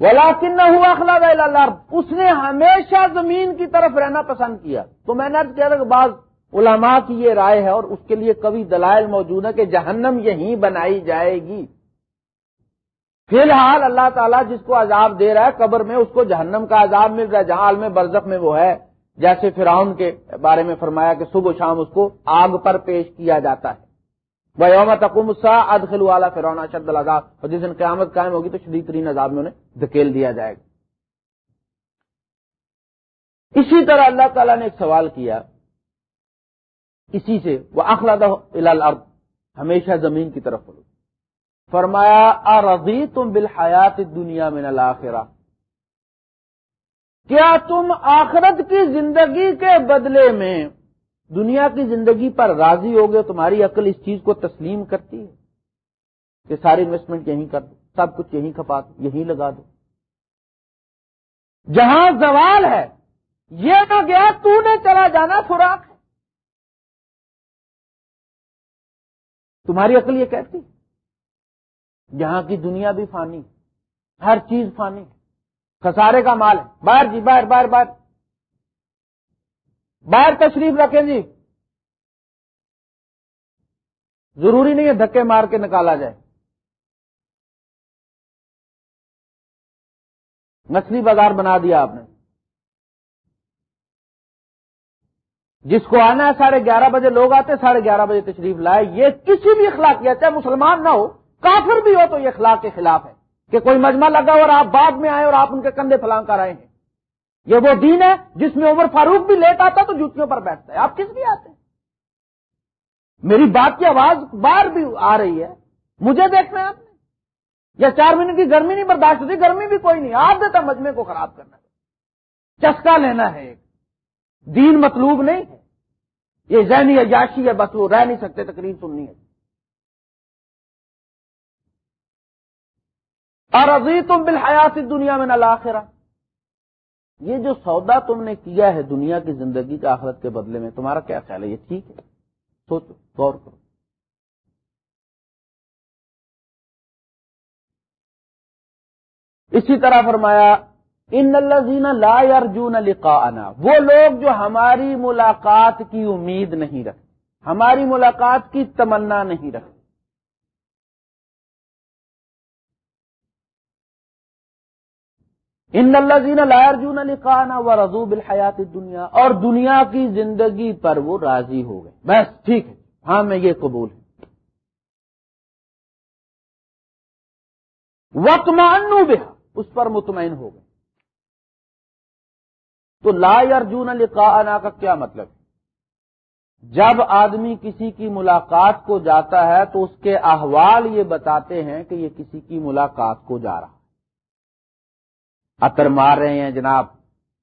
ولا کن نہ ہوا خلا اس نے ہمیشہ زمین کی طرف رہنا پسند کیا۔ تو میں نے کیا تھا کہ بعض علماء کی یہ رائے ہے اور اس کے لیے کبھی دلائل موجود ہے کہ جہنم یہیں بنائی جائے گی۔ فی الحال اللہ تعالیٰ جس کو عذاب دے رہا ہے قبر میں، اس کو جہنم کا عذاب مل رہا ہے، جہاں میں برزخ میں وہ ہے۔ جیسے فرعون کے بارے میں فرمایا کہ صبح و شام اس کو آگ پر پیش کیا جاتا ہے۔ یوم تقم ادخل والا فرعون شد العذاب اور جس دن قیامت قائم ہوگی تو شدید ترین عذاب میں انہیں دھکیل دیا جائے گا۔ اسی طرح اللہ تعالیٰ نے ایک سوال کیا۔ اسی سے وہ الارض ہمیشہ زمین کی طرف بولو فرمایا ارضی تم بالحیات دنیا میں نلاخرا کیا تم آخرت کی زندگی کے بدلے میں دنیا کی زندگی پر راضی ہو گئے، تمہاری عقل اس چیز کو تسلیم کرتی ہے کہ ساری انویسٹمنٹ یہیں کر دو، سب کچھ یہیں کھپا دو، یہیں لگا دو۔ جہاں زوال ہے، یہ نہ گیا، تو نے چلا جانا فراق تمہاری عقل یہ کہتی جہاں کی دنیا بھی فانی، ہر چیز فانی، خسارے کا مال ہے۔ باہر جی باہر باہر باہر۔ باہر تشریف رکھیں جی۔ ضروری نہیں ہے دھکے مار کے نکالا جائے۔ مچھلی بازار بنا دیا آپ نے۔ جس کو آنا ہے ساڑھے گیارہ بجے، لوگ آتے ساڑھے گیارہ بجے تشریف لائے۔ یہ کسی بھی اخلاق یا چاہے مسلمان نہ ہو، کافر بھی ہو تو یہ اخلاق کے خلاف ہے۔ کہ کوئی مجمع لگا اور آپ بعد میں آئے اور آپ ان کے کندھے پھلانگ کر آئے ہیں یہ وہ دین ہے جس میں عمر فاروق بھی لیٹ آتا تو جوتیوں پر بیٹھتا ہے۔ آپ کس بھی آتے ہیں؟ میری بات کی آواز باہر بھی آ رہی ہے۔ مجھے دیکھنا ہے آپ نے۔ یا چار مہینے کی گرمی نہیں، برداشت ہوتی، گرمی بھی کوئی نہیں۔ آپ دیتا مجمے کو خراب کرنا۔ چسکا لینا ہے۔ ایک دین مطلوب نہیں ہے۔ یہ ذہنی عیاشی ہے، بس وہ رہ نہیں سکتے، تقریر سننی ہے۔ اور ابھی تم بالحیات دنیا میں نہ یہ جو سودا تم نے کیا ہے دنیا کی زندگی کا آخرت کے بدلے میں، تمہارا کیا خیال ہے؟ یہ ٹھیک ہے؟ سوچو، غور کرو۔ اسی طرح فرمایا، ان الزین لا ارجون لقاءنا وہ لوگ جو ہماری ملاقات کی امید نہیں رکھتے، ہماری ملاقات کی تمنا نہیں رکھتے۔ ان الزین لا ارجون لقاءنا و رضوب الحیات دنیا اور دنیا کی زندگی پر وہ راضی ہو گئے۔ بس، ٹھیک ہے۔ ہاں میں یہ قبول ہے۔ وقت مانو بے اس پر مطمئن ہو گئے۔ تو لا ارجون لقاءنا کا کیا مطلب ہے؟ جب آدمی کسی کی ملاقات کو جاتا ہے تو اس کے احوال یہ بتاتے ہیں کہ یہ کسی کی ملاقات کو جا رہا ہے اتر مار رہے ہیں جناب،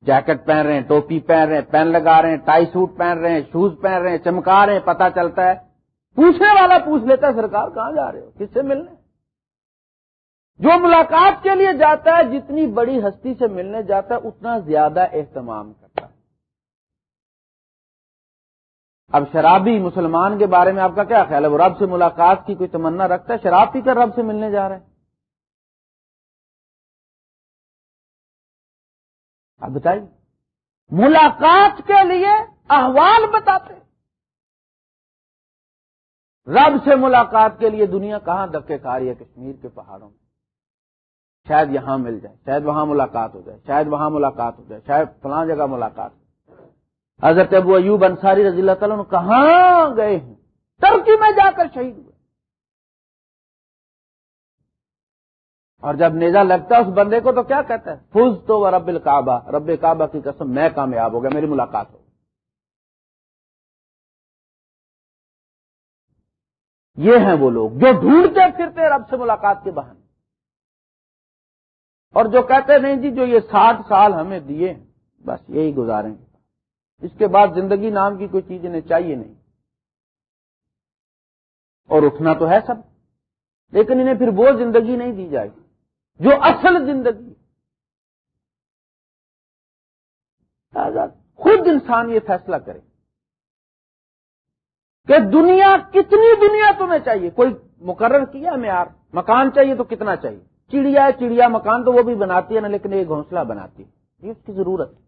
جیکٹ پہن رہے ہیں، ٹوپی پہن رہے ہیں، پین لگا رہے ہیں، ٹائی سوٹ پہن رہے ہیں، شوز پہن رہے ہیں، چمکا رہے ہیں پتا چلتا ہے، پوچھنے والا پوچھ لیتا ہے، سرکار کہاں جا رہے ہو؟ کس سے ملنے؟ جو ملاقات کے لیے جاتا ہے، جتنی بڑی ہستی سے ملنے جاتا ہے، اتنا زیادہ اہتمام کرتا ہے۔ اب شرابی مسلمان کے بارے میں آپ کا کیا خیال ہے؟ وہ رب سے ملاقات کی کوئی تمنا رکھتا ہے؟ شراب پی کر رب سے ملنے جا رہے ہیں۔ اب بتائیے۔ ملاقات کے لیے احوال بتاتے۔ رب سے ملاقات کے لیے دنیا کہاں دکے کھا ہے؟ کشمیر کے پہاڑوں میں۔ شاید یہاں مل جائے، شاید وہاں ملاقات ہو جائے، شاید وہاں ملاقات ہو جائے، شاید فلاں جگہ ملاقات ہو حضرت ابو ایوب انصاری رضی اللہ تعالیٰ کہاں گئے ہیں؟ ترکی میں جا کر شہید اور جب نیزا لگتا ہے اس بندے کو تو کیا کہتا ہے؟ فوز تو وہ رب الکعبہ، رب کعبہ کی قسم میں کامیاب ہو گیا، میری ملاقات ہو۔ یہ ہیں وہ لوگ جو ڈھونڈتے پھرتے رب سے ملاقات کے بہانے۔ اور جو کہتے نہیں جی جو یہ ساٹھ سال ہمیں دیے بس یہی گزاریں گے۔ اس کے بعد زندگی نام کی کوئی چیز انہیں چاہیے نہیں۔ اور اٹھنا تو ہے سب، لیکن انہیں پھر وہ زندگی نہیں دی جائے گی۔ جو اصل زندگی خود انسان یہ فیصلہ کرے کہ دنیا کتنی دنیا تمہیں چاہیے۔ کوئی مقرر کیا معیار مکان چاہیے تو کتنا چاہیے؟ چڑیا چڑیا مکان تو وہ بھی بناتی ہے نا، لیکن ایک گھونسلہ بناتی ہے۔ یہ اس کی ضرورت ہے۔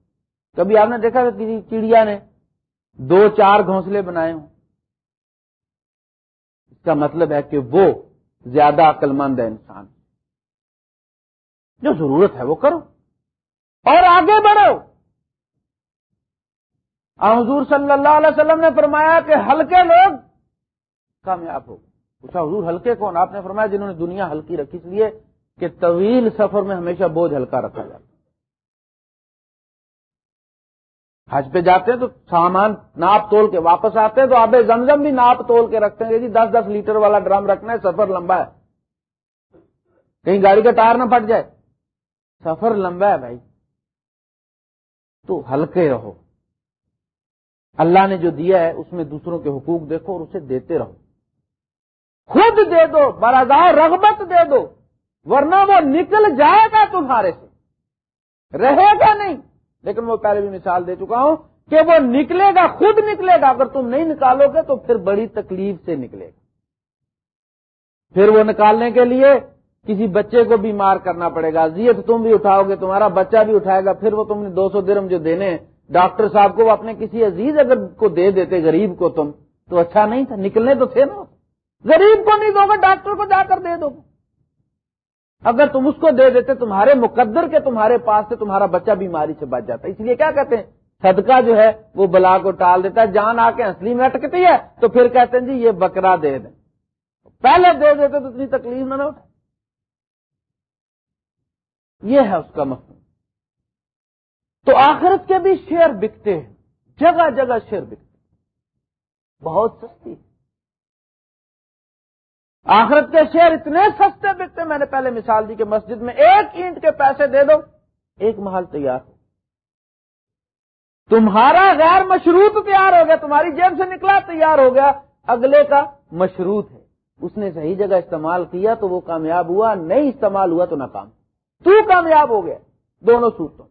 کبھی آپ نے دیکھا کہ کسی چڑیا نے دو چار گھونسلے بنائے ہوں؟ اس کا مطلب ہے کہ وہ زیادہ عقل مند ہے انسان۔ جو ضرورت ہے وہ کرو۔ اور آگے بڑھو۔ حضور صلی اللہ علیہ وسلم نے فرمایا کہ ہلکے لوگ کامیاب ہو۔ پوچھا، حضور ہلکے کون؟ آپ نے فرمایا جنہوں نے دنیا ہلکی رکھی، اس لیے کہ طویل سفر میں ہمیشہ بوجھ ہلکا رکھا جاتا حج پہ جاتے ہیں تو سامان ناپ تول کے واپس آتے ہیں تو آبے زمزم بھی ناپ تول کے رکھتے ہیں جی دس دس لیٹر والا ڈرم رکھنا ہے، سفر لمبا ہے۔ کہیں گاڑی کا ٹائر نہ پھٹ جائے۔ سفر لمبا ہے بھائی۔ تو ہلکے رہو۔ اللہ نے جو دیا ہے، اس میں دوسروں کے حقوق دیکھو اور اسے دیتے رہو۔ خود دے دو برازار رغبت دے دو، ورنہ وہ نکل جائے گا تمہارے سے۔ رہے گا نہیں۔ لیکن وہ پہلے بھی مثال دے چکا ہوں کہ وہ نکلے گا، خود نکلے گا۔ اگر تم نہیں نکالو گے تو پھر بڑی تکلیف سے نکلے گا۔ پھر وہ نکالنے کے لیے کسی بچے کو بھی مار کرنا پڑے گا ازیت تم بھی اٹھاؤ گے، تمہارا بچہ بھی اٹھائے گا، پھر وہ تم نے دو سو درم جو دینے، ڈاکٹر صاحب کو وہ اپنے کسی عزیز اگر کو دے دیتے، غریب کو تم، تو اچھا نہیں تھا، نکلنے تو تھے نا۔ غریب کو نہیں دو گے، ڈاکٹر کو جا کر دے دو۔ اگر تم اس کو دے دیتے، تمہارے مقدر کے تمہارے پاس سے تمہارا بچہ بیماری سے بچ جاتا۔ ہے اس لیے کیا کہتے ہیں؟ صدقہ جو ہے، وہ بلا کو ٹال دیتا ہے۔ جان آ کے اصلی میں اٹکتی ہے، تو پھر کہتے ہیں جی یہ بکرا دے دیں۔ پہلے دے دیتے تو اتنی تکلیف نہ اٹھے۔ یہ ہے اس کا مفہوم۔ تو آخرت کے بھی شیئر بکتے ہیں، جگہ جگہ شیئر بکتے بہت سستی۔ آخرت کے شیئر اتنے سستے بکتے میں نے پہلے مثال دی کہ مسجد میں ایک اینٹ کے پیسے دے دو، ایک محل تیار ہو۔ تمہارا غیر مشروط تیار ہو گیا، تمہاری جیب سے نکلا، تیار ہو گیا، اگلے کا مشروط ہے۔ اس نے صحیح جگہ استعمال کیا تو وہ کامیاب ہوا، نہیں استعمال ہوا تو ناکام۔ تو کامیاب ہو گیا دونوں صورتوں